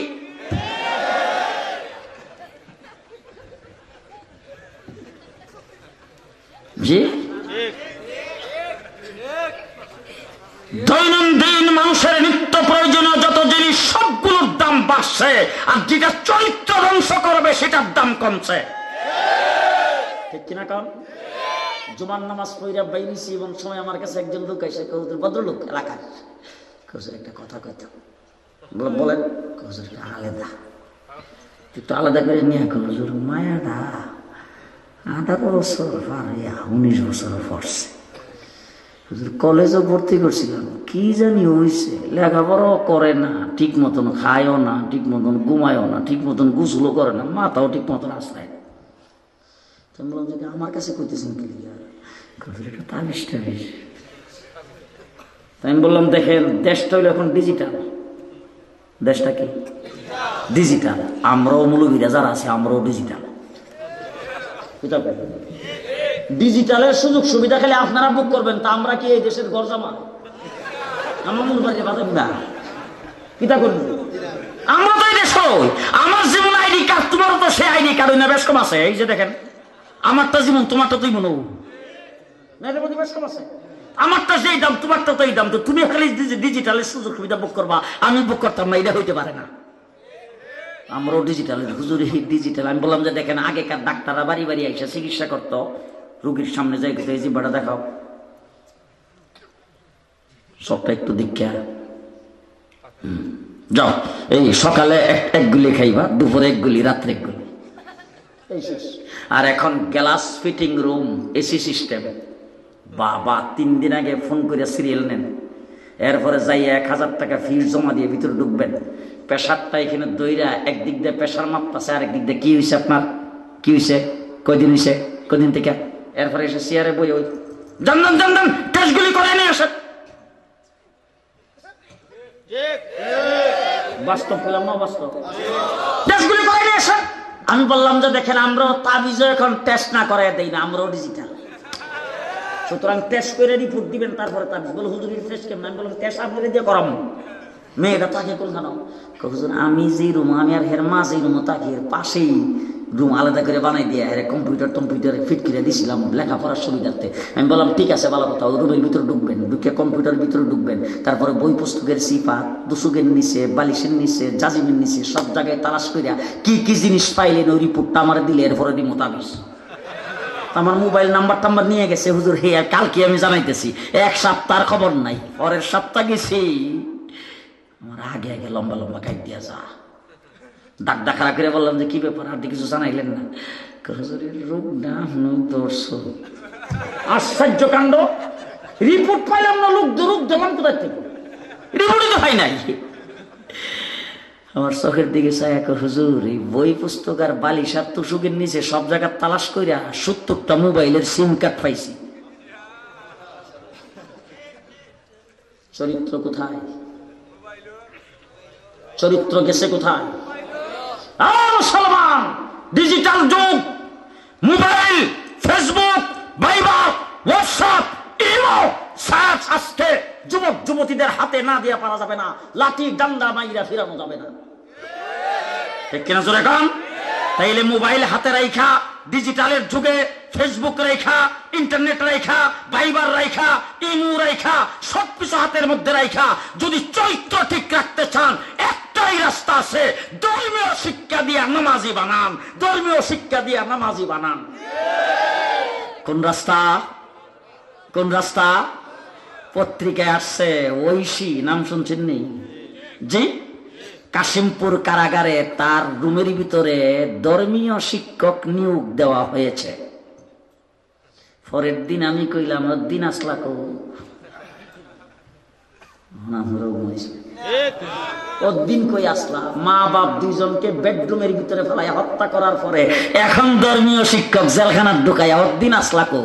দৈনন্দিন মানুষের নিত্য প্রয়োজনীয় যত জিনিস, সবগুলোর দাম বাড়ছে। আর যেটা চরিত্র ধ্বংস করবে, সেটার দাম কমছে। ঠিক কিনা কম জুমার নামাজ পড়িয়া বাইরিছি এবং সময় আমার কাছে একজন লোক এসে কৌজুর ভদ্রলোক, এলাকার। কৌজুর একটা কথা বলে, বলেন কৌজুর আলাদা। একটু আলাদা করে নিয়ে কৌজুর মায়া দা আঠারো বছর পার উনিশ বছর পড়ছে। কলেজও ভর্তি করছিলাম কি জানি হয়েছে লেখাপড়াও করে না, ঠিক মতন খায়ও না, ঠিক মতন ঘুমায়ও না, ঠিক মতন গুছলো করে না, মাথাও ঠিক মতন আসলায় তো বললাম যে আমার কাছে করতেছেন কি টাবিজ আমি বললাম, দেখেন, দেশটা হইল এখন ডিজিটাল দেশটা কি? ডিজিটাল আমরাও মূলবীরা যারা আছে, আমরাও ডিজিটাল ডিজিটালের সুযোগ সুবিধা খেলে আপনারা বুক করবেন, তা আমরা কি এই দেশের গরজামা আমার মূল বাড়ি বাধা না। কিতা করব? আমরা তো এই দেশ আমার যেমন আইডি কার্ড, তোমারও তো সে আইডি কার্ড না বেশ কম আছে? এই যে দেখেন, আমারটা যেমন তোমারটা তুই মনে কম আছে। আমারটা সেই দাম তোমারটা তো এই দাম তো তুমি খালি ডিজিটালের সুযোগ সুবিধা বুক করবা আমি বুক করতাম না এটা হইতে পারে না। আমরাও ডিজিটাল হুজুর ডিজিটাল আমি বললাম যে দেখেন আগেকার ডাক্তাররা বাড়ি বাড়ি এসে চিকিৎসা করতো। রুগীর সামনে যাই কোথায় এই জিব্বাটা দেখাও। সবটা একটু দীক্ষা। যাও। এই সকালে এক গুলি খাইবা দুপুরে এক গুলি রাত্রে এক গুলি। আর এখন glass fitting room AC system. বাবা, তিন দিন আগে ফোন করে সিরিয়াল নেন। এরপরে যাই এক হাজার টাকা ফিস জমা দিয়ে ভিতরে ঢুকবেন। প্রেশারটা এখানে দইরা একদিক দিয়ে প্রেশার আর একদিক দিয়ে কি হয়েছে আপনার? কি হয়েছে কদিন হয়েছে কদিন থেকে? এরপরে এসে চেয়ারে বই ওই, জান জান জান জান টেস্টগুলি করে নিয়ে আসেন। বাস্তব পেলাম না বাস্তব? টেস্টগুলি করে নিয়ে আসেন। আমি বললাম যে দেখেন আমরাও তাবিজও এখন টেস্ট না করে দেই না, আমরাও ডিজিটাল সুতরাং টেস্ট করে রিপোর্ট দিবেন, তারপরে তাবিজ বলে হুজুরির টেস্ট কেমন আমি বললাম টেস্ট আপনাদের দিয়ে করাম মেয়েটা তাকে জানো হুজুর, আমি যে রুম, আমি আর হের মা যে রুম তাকে পাশেই রুম আলাদা করে বানাই দিয়ে আরে কম্পিউটার টম্পিউটার ফিট করে দিছিলাম লেখাপড়ার সুবিধার্থে। আমি বললাম, ঠিক আছে, ভালো কথা রুমের ভিতরে ঢুকবেন, ঢুকে কম্পিউটার ভিতরে ঢুকবেন। তারপরে বই পুস্তকের সিপা দুসুকের নিচে, বালিশের নিচে, জাজিমের নিচে, সব জায়গায় তালাশ করিয়া কি কি জিনিস পাইলেন, ওই রিপোর্টটা আমার দিলে, এরপরে দিই মোতাবিস আমার মোবাইল নাম্বার টাম্বার নিয়ে গেছে, হুজুর, হে, কালকে আমি জানাইতেছি। এক সপ্তাহ খবর নাই, পরের সপ্তাহ গেছি। আমার আগে আগে লম্বা লম্বা কাইট দিয়া যা। ডাক ডাকারা করে বললাম যে, কি ব্যাপার, আর কিছু জানাইলেন না। রোগ না দর্শক। আশ্চর্য কাণ্ড। রিপোর্ট পাইলাম না, লোক দুরূপ দেওয়ান কোথায় থেকে? তো পাই নাই। আমার চোখের দিকে হুজুর, এই বই পুস্তক আর বালিশ আর তুসুকের নিচে সব জায়গায় তালাশ করিয়া সত্তরটা মোবাইলের সিম কার্ড পাইছি। চরিত্র কোথায়? চরিত্র গেছে কোথায়? মুসলমান, ডিজিটাল যুগ, mobile, Facebook Viber WhatsApp, imo search যুবক যুবতীদের হাতে না দেওয়া পারা যাবে না। লাঠি ডান্ডা মাইরা ফিরানো যাবে না। কিনা জোরে কম তাইলে মোবাইল হাতে রাইখা, ডিজিটালের যুগে ফেসবুক রেখা ইন্টারনেট রেখা ভাইবার রেখা ইমু রেখা সবকিছু হাতের মধ্যে রেখা যদি চরিত্র ঠিক রাখতে চান, একটাই রাস্তা আছে, ধর্মীয় শিক্ষা দিয়া নামাজি বানান। ধর্মীয় শিক্ষা দিয়া নামাজি বানান। কোন রাস্তা? কোন রাস্তা? পত্রিকায় আসছে ঐশী, নাম শুনছেন নেই জি? কাশিমপুর কারাগারে তার রুমের ভিতরে ধর্মীয় শিক্ষক নিয়োগ দেওয়া হয়েছে। পরের দিন আমি কইলাম, দিন আসলা কো? না দিন কই আসলা? মা বাপ দুইজনকে বেডরুমের ভিতরে ফেলাই হত্যা করার পরে এখন ধর্মীয় শিক্ষক জেলখানার ঢুকাইয়া দিন আসলা কো?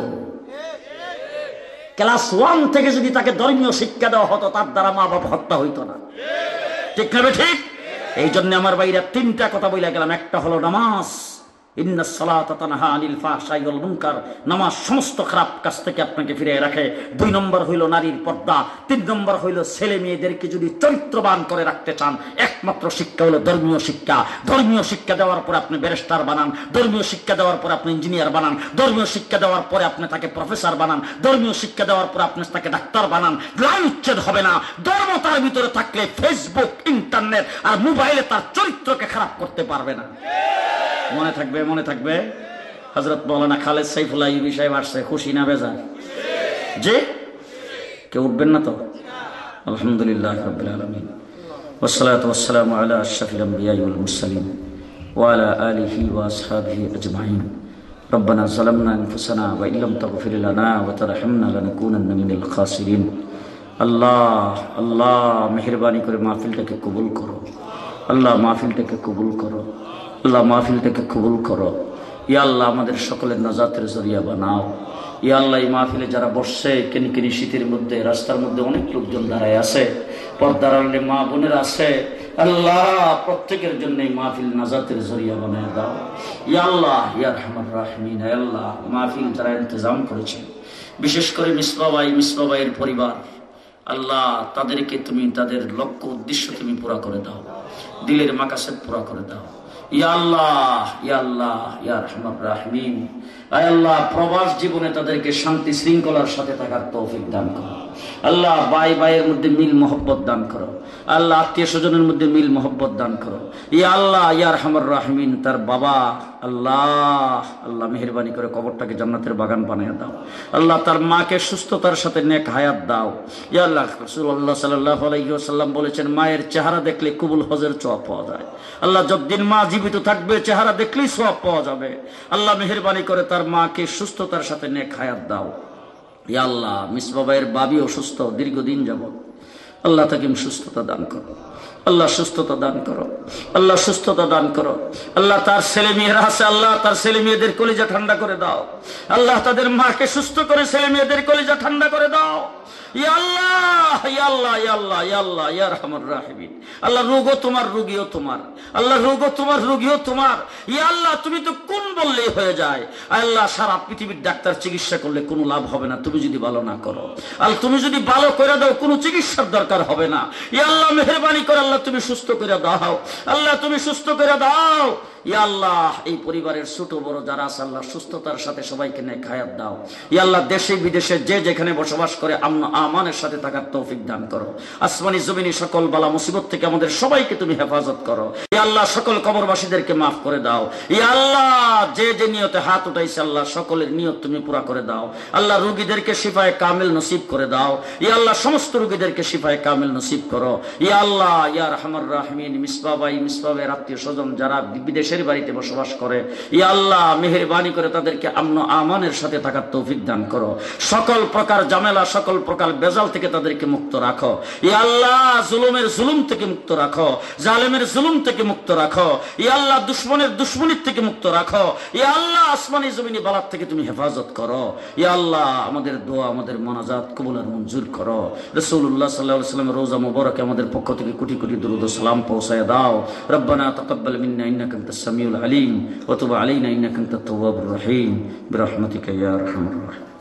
ক্লাস ওয়ান থেকে যদি তাকে ধর্মীয় শিক্ষা দেওয়া হতো, তার দ্বারা মা বাপ হত্যা হইতো না। ঠিক না ঠিক? এই জন্য আমার বাইরে তিনটা কথা বলে গেলাম। একটা হলো নামাজ একমাত্র শিক্ষা হলো ধর্মীয় শিক্ষা। ধর্মীয় শিক্ষা দেওয়ার পরে আপনি ব্যারিস্টার বানান। ধর্মীয় শিক্ষা দেওয়ার পরে আপনি ইঞ্জিনিয়ার বানান। ধর্মীয় শিক্ষা দেওয়ার পরে আপনি তাকে প্রফেসর বানান। ধর্মীয় শিক্ষা দেওয়ার পরে আপনি তাকে ডাক্তার বানান। লাইন উচ্ছেদ হবে না। ধর্ম তার ভিতরে থাকলে ফেসবুক ইন্টারনেট আর মোবাইলে তার চরিত্রকে খারাপ করতে পারবে না। মনে থাকবে মনে থাকবে হজরত মৌলানা খালেদ সাইফুল্লাহ ইবি সাহেব আসছে খুশি না বেজা যে কেউ উঠবেন না তো আলহামদুলিল্লাহ রবিল আলমিন والصلاة والسلام على أشرف الأنبياء والمرسلين وعلى آله وأصحابه أجمعين ربنا ظلمنا أنفسنا وإن لم تغفر لنا وترحمنا لنكونن من الخاسرين আল্লাহ আল্লাহ মেহরবানি করে মাহফিলটাকে কবুল করো আল্লাহ মাহফিলটাকে কবুল করো আল্লাহ মাহফিলটাকে কবুল করো। ইয়া আল্লাহ আমাদের সকলের নাজাতের জরিয়া বানাও। ইয়া আল্লাহ এই মাহফিলে যারা বসছে, কেনি কেনি শীতের মধ্যে, রাস্তার মধ্যে অনেক লোকজন দাঁড়ায় আছে, পর্দার আড়ালে মা বোনের আছে। আল্লাহ প্রত্যেকের জন্য এই মাহফিল নাজাতের জরিয়া বানায় দাও। ইয়া আল্লাহ, ইয়া রহমান রাহমিন আল্লাহ, মাহফিল যারা ইন্তজাম করেছে, বিশেষ করে মিসবাবাই মিসবাবাইয়ের পরিবার, আল্লাহ তাদেরকে তুমি, তাদের লক্ষ্য উদ্দেশ্য তুমি পুরা করে দাও। দিলের মাকাসেদ পুরা করে দাও। প্রবাস জীবনে তাদেরকে শান্তি শৃঙ্খলার সাথে থাকার তৌফিক দান করো। আল্লাহ বাই বাইয়ের মধ্যে মিল মোহব্বত দান করো। আল্লাহ আত্মীয় স্বজনের মধ্যে মিল মোহব্বত দান করো। ইয়া আল্লাহ ইয়ার রহমান রাহমিন, তার বাবা, আল্লাহ আল্লাহ মেহরবানি করে কবরটাকে জান্নাতের বাগান বানিয়ে দাও। আল্লাহ তার মাকে সুস্থতার সাথে নেক হায়াত দাও। ইয়া আল্লাহ রসুল্লাহ সাল্লাহ আলাইসাল্লাম বলেছেন, মায়ের চেহারা দেখলে কুবুল হজের চোয়া পাওয়া যায়। আল্লাহ যতদিন মা জীবিত থাকবে, চেহারা দেখলেই সব পাওয়া যাবে। আল্লাহ মেহরবানি করে তার মাকে সুস্থতার সাথে নেক হায়াত দাও। ইয়া আল্লাহ মিসবাবাইয়ের বাবি অসুস্থ দীর্ঘদিন যাব আল্লাহ তাকে সুস্থতা দান করো। আল্লাহ সুস্থতা দান করো। আল্লাহ সুস্থতা দান করো। আল্লাহ তার ছেলে মেয়েরা আছে, আল্লাহ তার ছেলে মেয়েদের কলিজা ঠান্ডা করে দাও। আল্লাহ তাদের মাকে সুস্থ করে ছেলে মেয়েদের কলিজা ঠান্ডা করে দাও। আল্লাহ রোগও তোমার আল্লাহ রোগও তোমার, রুগীও তোমার। ইয়া আল্লাহ, তুমি তো কোন বললেই হয়ে যায়। আল্লাহ, সারা পৃথিবীর ডাক্তার চিকিৎসা করলে কোনো লাভ হবে না, তুমি যদি ভালো না করো। আর তুমি যদি ভালো করে দাও, কোনো চিকিৎসার দরকার হবে না। ইয়া আল্লাহ, মেহরবানি করে আল্লাহ, তুমি সুস্থ করে দাও। আল্লাহ, তুমি সুস্থ করে দাও। আল্লাহ, এই পরিবারের ছোট বড় যারা আছে, আল্লাহ সুস্থতার সাথে সবাইকে নিয়ে খায়াত দাও। দেশে বিদেশে যে যেখানে বসবাস করে আমন আমানের সাথে থাকার তৌফিক দান করো। আসমানি সকল বালা মুসিবত থেকে আমাদের সবাইকে তুমি হেফাজত করো। সকল কবরবাসীদেরকে মাফ করে দাও। যে যে নিয়তে হাত উঠাইছে, আল্লাহ, সকলের নিয়ত তুমি পুরা করে দাও। আল্লাহ, রুগীদেরকে শিফায় কামিল নসিব করে দাও। ইয়া আল্লাহ, সমস্ত রুগীদেরকে শিফায় কামিল নসিব করো। ইয়া আল্লাহ, ইয়া রহমান রাহমিন, মিসবাবাই, মিসবাবের আত্মীয় স্বজন, যারা বিদেশে দেশের বাড়িতে বসবাস করে। ই আল্লাহ, মেহরবানি করে তাদেরকে আমন আমানের সাথে থাকার তৌফিক দান করো। সকল প্রকার জামেলা সকল প্রকার বেজাল থেকে তাদেরকে মুক্ত রাখো। ই আল্লাহ, জুলুমের জুলুম থেকে মুক্ত রাখো। জালেমের জুলুম থেকে মুক্ত রাখো। ই আল্লাহ, দুশ্মনের দুশ্মনির থেকে মুক্ত রাখো। ই আল্লাহ, আসমানি জমিনি বালার থেকে তুমি হেফাজত করো। ই আল্লাহ, আমাদের দোয়া, আমাদের মনাজাত কবুল আর মঞ্জুর করো। রসুল্লাহ সাল্লাহ সাল্লামের রোজা মুবারকে আমাদের পক্ষ থেকে কোটি কোটি দুরুদ সালাম পৌঁছায় দাও। রব্বানা তকব্বাল মিন্না ইন্নাকা আনতাস السميع العليم. وتب علينا إنك أنت التواب الرحيم. برحمتك يا أرحم الراحمين.